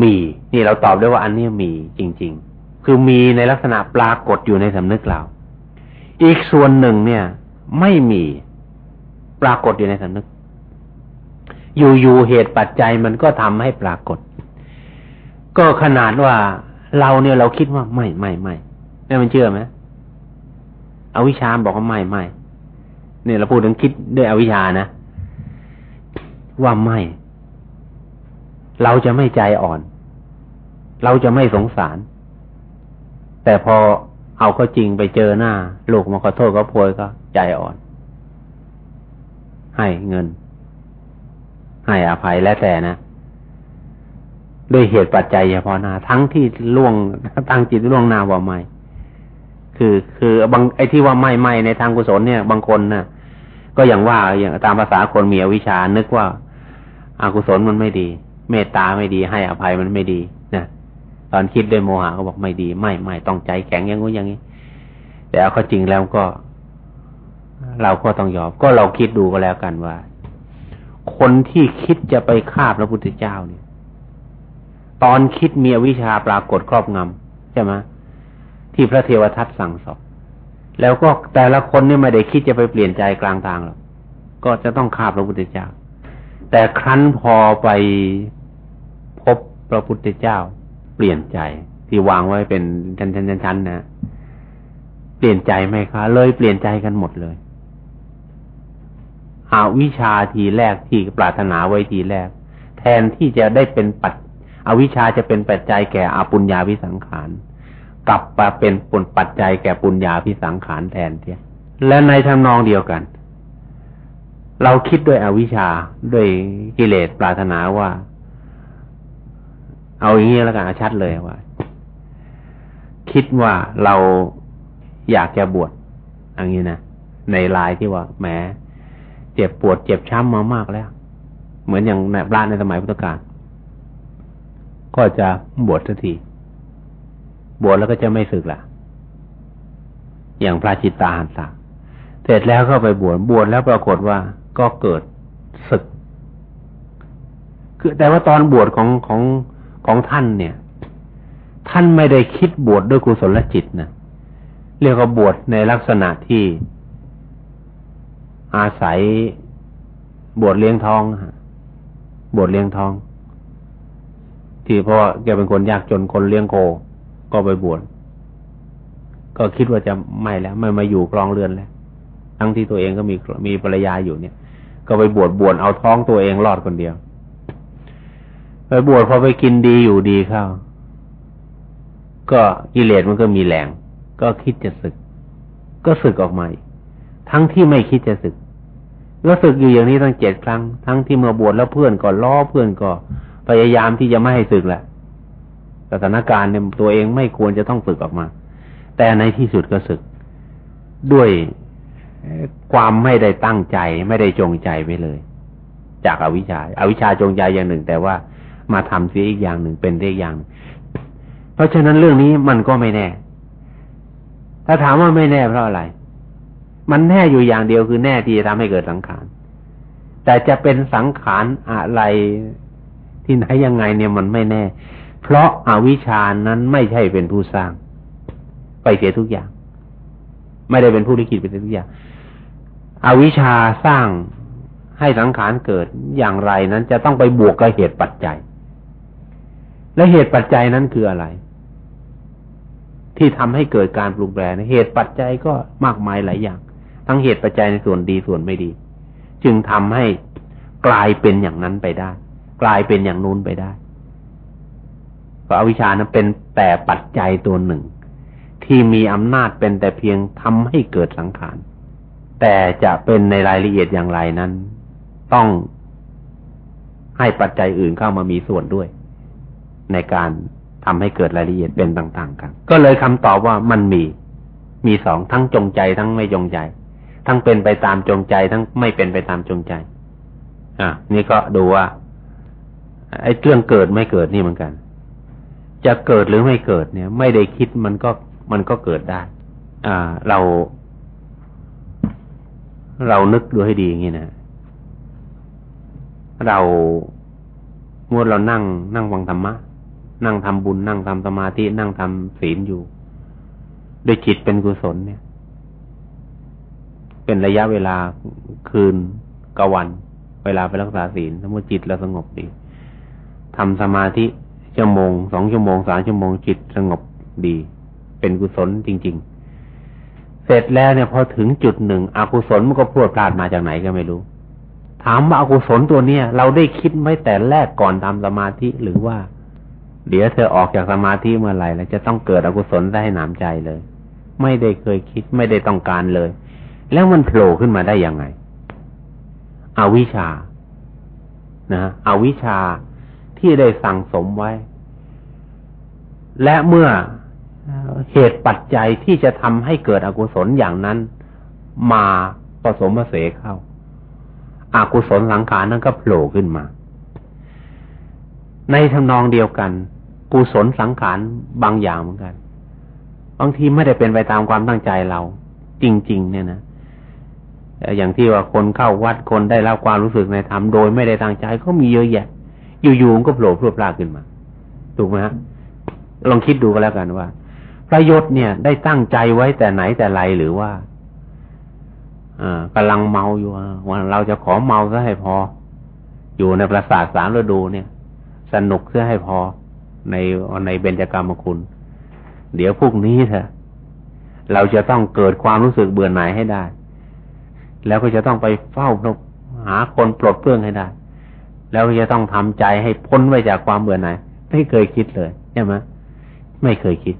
มีนี่เราตอบได้ว่าอันนี้มีจริง ๆ คือมีในลักษณะปรากฏอยู่ในสำนึกเราอีกส่วนหนึ่งเนี่ย ไม่มีปรากฏอยู่ในสำนึก อยู่ๆเหตุปัจจัยมันก็ทำให้ปรากฏ ก็ขนาดว่าเราเนี่ยเราคิดว่าไม่ไม่ไม่นี่มันเชื่อไหมอวิชาบอกว่าไม่ไม่เนี่ยเราพูดถึงคิดด้วยอวิชานะว่าไม่ เราจะไม่ใจอ่อน เราจะไม่สงสาร แต่พอเอาก็จริงไปเจอหน้า ลูกมาขอโทษก็โพยก็ใจอ่อน ให้เงิน ให้อภัยแล้วแต่นะด้วยเหตุปัจจัยเฉพาะหน้าทั้งที่ล่วงตั้งจิตล่วงหน้าว่าไม่ คือ คือบางไอ้ที่ว่าไม่ไม่ในทางกุศลเนี่ย บางคนนะ่ะ ก็อย่างว่าอย่างตามภาษาคนมีอวิชานึกว่าอากุศลมันไม่ดี เมตตาไม่ดี ให้อภัยมันไม่ดีนะตอนคิดด้วยโมหะก็บอกไม่ดี ไม่ไม่ต้องใจแข็งอย่างงู้นอย่างนี้ แต่เอาข้อจริงแล้วก็ เราก็ต้องยอมก็เราคิดดูก็แล้วกันว่า คนที่คิดจะไปฆ่าพระพุทธเจ้าเนี่ย ตอนคิดมีวิชาปรากฏครอบงำใช่ไหมที่พระเทวทัตสั่งสอบแล้วก็แต่ละคนเนี่ยไม่ได้คิดจะไปเปลี่ยนใจกลางทางหรอกก็จะต้องฆ่าพระพุทธเจ้า แต่ครั้นพอไปพบพระพุทธเจ้า เปลี่ยนใจที่วางไว้เป็นชั้นๆๆนะเปลี่ยนใจไหมคะ เลยเปลี่ยนใจกันหมดเลย อาวิชาทีแรกที่ปรารถนาไว้ทีแรก แทนที่จะได้เป็นปัจอวิชาจะเป็นปัจจัยแก่อาปุญญาพิสังขารกลับมาเป็นปุญปัจจัยแก่ปุญญาพิสังขารแทนเทียและในทำนองเดียวกัน เราคิดด้วยอวิชชาด้วยกิเลสปรารถนาว่า เอาอย่างนี้แล้วกันชัดเลยว่า คิดว่าเราอยากจะบวชอย่างนี้นะในลายที่ว่าแหม เจ็บปวดเจ็บช้ำมามากแล้ว เหมือนอย่างพระในสมัยพุทธกาลก็จะบวชทันที บวชแล้วก็จะไม่สึกละอย่างพระจิตตาหันตาเสร็จแล้วก็ไปบวชบวชแล้วปรากฏว่าก็เกิดศึก คือแต่ว่าตอนบวชของของของท่านเนี่ย ท่านไม่ได้คิดบวชดด้วยกุศลจิตนะเรียกว่าบวชในลักษณะที่ อาศัยบวชเลี้ยงทองบวชเลี้ยงทอง ที่เพราะว่าแกเป็นคนยากจนคนเลี้ยงโค ก็ไปบวชก็คิดว่าจะไม่แล้ว ไม่มาอยู่กรองเรือนแล้ว ทั้งที่ตัวเองก็มีมีภรรยาอยู่เนี่ย ก็ไปบวชบวชเอาท้องตัวเองรอดคนเดียว ไปบวชพอไปกินดีอยู่ดีเข้า ก็กิเลสมันก็มีแรง ก็คิดจะศึก ก็ศึกออกมาทั้งที่ไม่คิดจะศึก ก็ศึกอยู่อย่างนี้ตั้งเจ็ดครั้ง ทั้งที่เมื่อบวชแล้วเพื่อนก็ล้อเพื่อนก็พยายามที่จะไม่ให้ศึกแหละสถานการณ์เนี่ยตัวเองไม่ควรจะต้องฝึกออกมา แต่ในที่สุดก็ศึก ด้วยความไม่ได้ตั้งใจไม่ได้จงใจไปเลย จากอาวิชชาอาวิชชาจงใจอย่างหนึ่ง แต่ว่ามาทำเสียอีกอย่างหนึ่งเป็นได้อย่าง เพราะฉะนั้นเรื่องนี้มันก็ไม่แน่ ถ้าถามว่าไม่แน่เพราะอะไร มันแน่อยู่อย่างเดียวคือแน่ที่จะทำให้เกิดสังขาร แต่จะเป็นสังขารอะไรที่ไหนยังไงเนี่ยมันไม่แน่ เพราะอาวิชานั้นไม่ใช่เป็นผู้สร้าง ไปเสียทุกอย่าง ไม่ได้เป็นผู้ที่คิดไปเสียทุกอย่างอวิชาสร้างให้สังขารเกิดอย่างไรนั้น จะต้องไปบวกกับเหตุปัจจัย และเหตุปัจจัยนั้นคืออะไร ที่ทำให้เกิดการปรุงแปรเหตุปัจจัยก็มากมายหลายอย่าง ทั้งเหตุปัจจัยในส่วนดีส่วนไม่ดี จึงทำให้กลายเป็นอย่างนั้นไปได้ กลายเป็นอย่างนู้นไปได้เพราะอวิชชานั้นเป็นแต่ปัจจัยตัวหนึ่ง ที่มีอำนาจเป็นแต่เพียงทำให้เกิดสังขาร แต่จะเป็นในรายละเอียดอย่างไรนั้น ต้องให้ปัจจัยอื่นเข้ามามีส่วนด้วย ในการทำให้เกิดรายละเอียดเป็นต่าง ๆ กัน ก็เลยคำตอบว่ามันมี มีสองทั้งจงใจทั้งไม่จงใจ ทั้งเป็นไปตามจงใจ ทั้งไม่เป็นไปตามจงใจ อะ นี่ก็ดูว่า ไอ้เรื่องเกิดไม่เกิดนี่เหมือนกัน จะเกิดหรือไม่เกิดเนี่ย ไม่ได้คิดมันก็มันก็เกิดได้ อ่า เรา เรานึกดูให้ดีอย่างนี้นะเราเมื่อเรานั่ง นั่งฟังธรรมะ นั่งทำบุญ นั่งทำสมาธิ นั่งทำศีลอยู่ด้วยจิตเป็นกุศลเนี่ย เป็นระยะเวลาคืนกวัน เวลาไปรักษาศีลสมมติจิตเราสงบดีทำสมาธิชั่วโมงสองชั่วโมงสามชั่วโมงจิตสงบดี เป็นกุศลจริง ๆ เสร็จแล้วเนี่ยพอถึงจุดหนึ่งอกุศลมันก็พรวดพลาดมาจากไหนก็ไม่รู้ ถามว่าอกุศลตัวเนี้ยเราได้คิดไว้แต่แรกก่อนทำสมาธิหรือว่า เดี๋ยวเธอออกจากสมาธิเมื่อไหร่แล้วจะต้องเกิดอกุศลได้หนามใจเลย ไม่ได้เคยคิดไม่ได้ต้องการเลย แล้วมันโผล่ขึ้นมาได้ยังไง อวิชชา นะอวิชชาที่ได้สั่งสมไว้ และเมื่อเหตุปัจจัยที่จะทำให้เกิดอกุศลอย่างนั้น มาผสมผสมเข้าอากุศลสังขานั้นก็โผล่ขึ้นมา ในทำนองเดียวกัน กุศลสังขารบางอย่างเหมือนกัน บางทีไม่ได้เป็นไปตามความตั้งใจเรา จริง ๆ เนี่ยนะ อย่างที่ว่าคนเข้าวัดคนได้รับความรู้สึกในธรรมโดยไม่ได้ตั้งใจก็มีเยอะแยะ อยู่ๆก็โผล่พรวดพลาดขึ้นมา ถูกไหมฮะลองคิดดูก็แล้วกันว่าพระยศเนี่ย ได้ตั้งใจไว้แต่ไหนแต่ไรหรือว่าอกำลังเมาอยู่ว่าเราจะขอเมาซะให้พอ อยู่ในประสาทสามฤดูเนี่ย สนุกเพื่อให้พอในในเบญจกรรมคุณ เดี๋ยวพวกนี้เถอะเราจะต้องเกิดความรู้สึกเบื่อหน่ายให้ได้ แล้วก็จะต้องไปเฝ้าหาคนปลดเปลื้องให้ได้ แล้วก็จะต้องทำใจให้พ้นไปจากความเบื่อหน่ายไม่เคยคิดเลยใช่ไหมไม่เคยคิด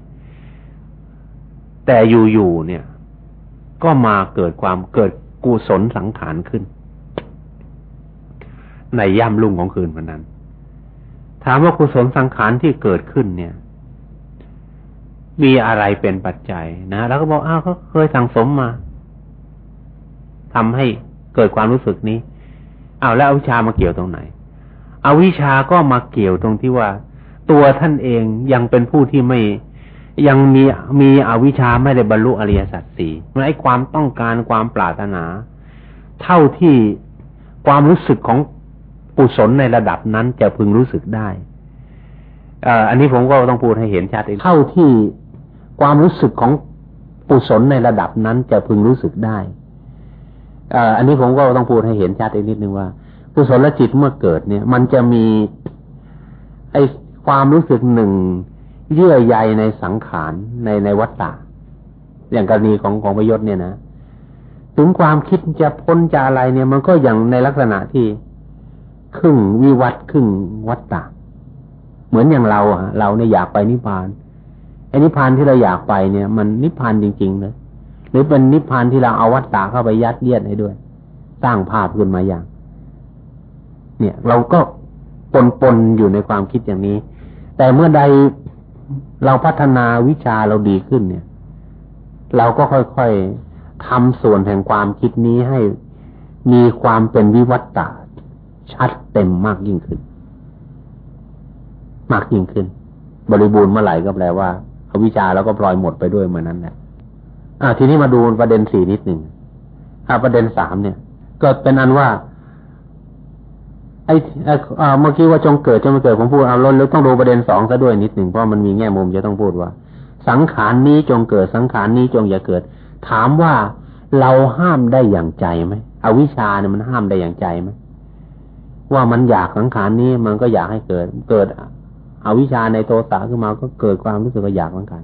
แต่อยู่ๆเนี่ย ก็มาเกิดความเกิดกุศลสังขารขึ้น ในย่ำลุ่งของคืนวันนั้น ถามว่ากุศลสังขารที่เกิดขึ้นเนี่ย มีอะไรเป็นปัจจัยนะแล้วก็บอกอ้าวเขาเคยสั่งสมมา ทำให้เกิดความรู้สึกนี้เอาแล้วอวิชามาเกี่ยวตรงไหน อวิชาก็มาเกี่ยวตรงที่ว่า ตัวท่านเองยังเป็นผู้ที่ไม่ยังมีมีอวิชาไม่ได้บรรลุอริยสัจสี่ไอ้ความต้องการความปรารถนา เท่าที่ความรู้สึกของกุศลในระดับนั้นจะพึงรู้สึกได้อันนี้ผมก็ต้องพูดให้เห็นชัดเองเท่าที่ความรู้สึกของกุศลในระดับนั้นจะพึงรู้สึกได้ อันนี้ผมก็ต้องพูดให้เห็นชัดอีกนิดนึงว่ากุศลจิตเมื่อเกิดเนี่ย มันจะมี ไอความรู้สึกหนึ่งเยื่อใยในสังขารในในวัฏฏะอย่างกรณีของของพยศเนี่ยนะถึงความคิดจะพ้นจะอะไรเนี่ย มันก็อย่างในลักษณะที่ครึ่งวิวัตครึ่งวัฏฏะเหมือนอย่างเราอะเราเนี่ยอยากไปนิพพานไอ้นิพพานที่เราอยากไปเนี่ย มันนิพพานจริงๆเลย หรือเป็นนิพพานที่เราเอาวัฏฏะเข้าไปยัดเยียดให้ด้วย สร้างภาพขึ้นมาอย่าง เนี่ย เราก็ปนปนอยู่ในความคิดอย่างนี้ แต่เมื่อใดเราพัฒนาวิชาเราดีขึ้นเนี่ย เราก็ค่อยๆทำส่วนแห่งความคิดนี้ให้มีความเป็นวิวัตตาชัดเต็มมากยิ่งขึ้น มากยิ่งขึ้น บริบูรณ์เมื่อไหร่ก็แปลว่าวิชาเราก็ปล่อยหมดไปด้วยเหมือนนั้นแหละ อ่าทีนี้มาดูประเด็นสี่นิดหนึ่งอ่าประเด็นสามเนี่ย ก็เป็นอันว่า ไอ้เมื่อกี้ว่าจงเกิดจงไม่เกิดผมพูดเอาล้นแล้วต้องดูประเด็นสองซะด้วยนิดหนึ่งเพราะมันมีแง่มุมจะต้องพูดว่า สังขารนี้จงเกิดสังขารนี้จงอย่าเกิด ถามว่าเราห้ามได้อย่างใจไหมอวิชาเนี่ยมันห้ามได้อย่างใจไหมว่ามันอยากสังขารนี้มันก็อยากให้เกิด เกิดอวิชาในโทสะขึ้นมาก็เกิดความรู้สึกว่าอยากเหมือนกัน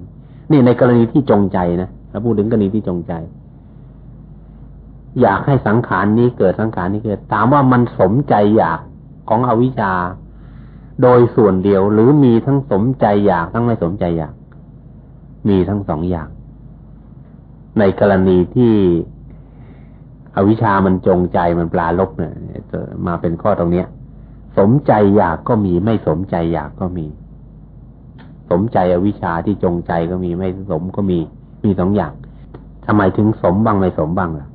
นี่ในกรณีที่จงใจนะ ถ้าพูดถึงกรณีที่จงใจ อยากให้สังขารนี้เกิดสังขารนี้เกิด ถามว่ามันสมใจอยากของอวิชชา โดยส่วนเดียวหรือมีทั้งสมใจอยากทั้งไม่สมใจอยาก มีทั้งสองอย่าง ในกรณีที่อวิชามันจงใจมันปลาลบเนี่ยมาเป็นข้อตรงเนี้ย สมใจอยากก็มีไม่สมใจอยากก็มี สมใจอวิชชาที่จงใจก็มีไม่สมก็มี มีสองอย่างทำไมถึงสมบ้างไม่สมบ้างล่ะ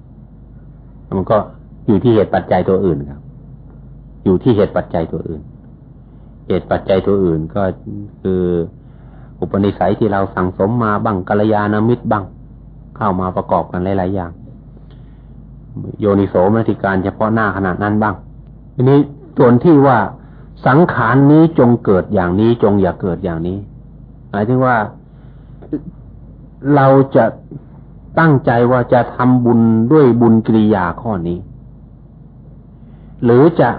มันก็อยู่ที่เหตุปัจจัยตัวอื่นครับ อยู่ที่เหตุปัจจัยตัวอื่น เหตุปัจจัยตัวอื่นก็คืออุปนิสัยที่เราสั่งสมมาบ้างกัลยาณมิตรบ้าง เข้ามาประกอบกันหลายๆอย่าง โยนิโสมนติการเฉพาะหน้าขนาดนั้นบ้างทีนี้ส่วนที่ว่าสังขารนนี้จงเกิดอย่างนี้จงอย่าเกิดอย่างนี้หมายถึงว่า เราจะตั้งใจว่าจะทำบุญด้วยบุญกิริยาข้อนี้ หรือจะ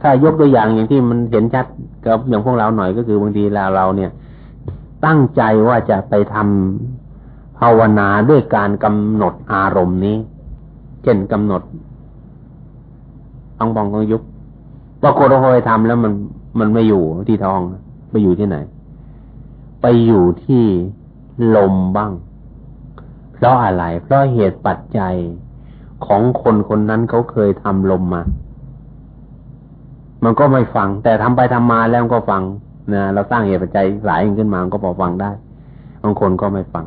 ถ้ายกตัวอย่างอย่างที่มันเห็นชัดกับอย่างพวกเราหน่อยก็คือบางทีเราเราเนี่ย ตั้งใจว่าจะไปทำภาวนาด้วยการกำหนดอารมณ์นี้ เช่นกำหนดต้องบองต้องยุบปรากฏว่าพอไปทำแล้วมันมันไม่อยู่ที่ท้อง ไปอยู่ที่ไหน ไปอยู่ที่ ลมบ้าง เพราะอะไร เพราะเหตุปัจจัยของคนคนนั้นเขาเคยทำลมมา มันก็ไม่ฟัง แต่ทำไปทำมาแล้วก็ฟังนะเราสร้างเหตุปัจจัยหลายขึ้นมาก็พอฟังได้ บางคนก็ไม่ฟัง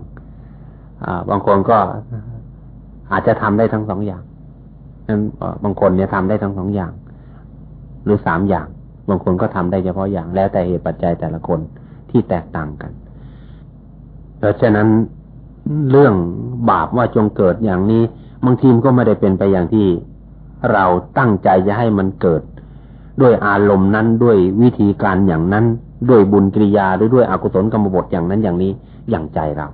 อ่า บางคนก็อาจจะทำได้ทั้งสองอย่างนั้นบางคนเนี่ยทำได้ทั้งสองอย่าง หรือสามอย่าง บางคนก็ทำได้เฉพาะอย่าง แล้วแต่เหตุปัจจัยแต่ละคนที่แตกต่างกัน เพราะฉะนั้นเรื่องบาปว่าจงเกิดอย่างนี้ บางทีมก็ไม่ได้เป็นไปอย่างที่เราตั้งใจจะให้มันเกิด ด้วยอารมณ์นั้นด้วยวิธีการอย่างนั้น ด้วยบุญกิริยาหรือด้วยอกุศลกรรมบทอย่างนั้นอย่างนี้อย่างใจเรา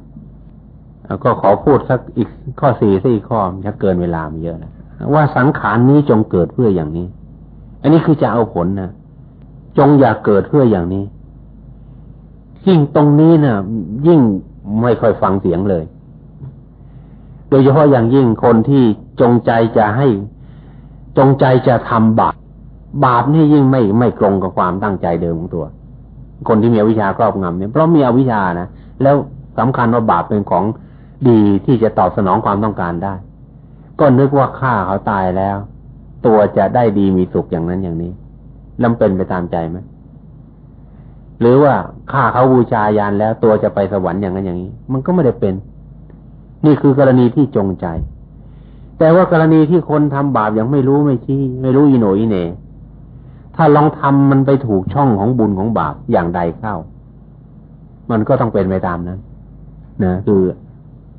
ก็ขอพูดสักอีกข้อสี่สักอีกข้อจะเกินเวลามาเยอะนะว่าสังขารนี้จงเกิดเพื่ออย่างนี้ อันนี้คือจะเอาผลนะจงอย่าเกิดเพื่ออย่างนี้ยิ่งตรงนี้นะ่ะ ยิ่ง ไม่ค่อยฟังเสียงเลย โดยเฉพาะอย่างยิ่งคนที่จงใจจะให้จงใจจะทำบาปบาปนี่ยิ่งไม่ไม่ตรงกับความตั้งใจเดิมของตัว คนที่มีอวิชชาครอบงำเนี่ยเพราะมีอวิชชานะแล้วสำคัญว่าบาปเป็นของดีที่จะตอบสนองความต้องการได้ ก็นึกว่าฆ่าเขาตายแล้ว ตัวจะได้ดีมีสุขอย่างนั้นอย่างนี้ลำเป็นไปตามใจไหม หรือว่าฆ่าเขาบูชายานแล้วตัวจะไปสวรรค์อย่างนั้นอย่างนี้ มันก็ไม่ได้เป็น นี่คือกรณีที่จงใจ แต่ว่ากรณีที่คนทำบาปย่างไม่รู้ไม่ชี้ไม่รู้อีโหนอีเนถ้าลองทำมันไปถูกช่องของบุญของบาปอย่างใดเข้า มันก็ต้องเป็นไปตามนั้นนะคือ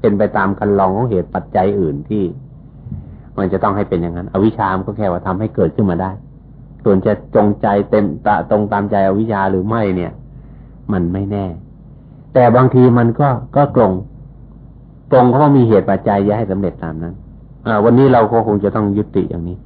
เป็นไปตามคันลองของเหตุปัจจัยอื่นที่ มันจะต้องให้เป็นอย่างนั้น อวิชามก็แค่ว่าทำให้เกิดขึ้นมาได้ ส่วนจะจงใจเต็มตะตรงตามใจอวิชาหรือไม่เนี่ย มันไม่แน่ แต่บางทีมันก็ก็ตรงตรงเพราะมีเหตุปัจจัยจะให้สำเร็จตามนั้น อ่า วันนี้เราก็คงจะต้องยุติอย่างนี้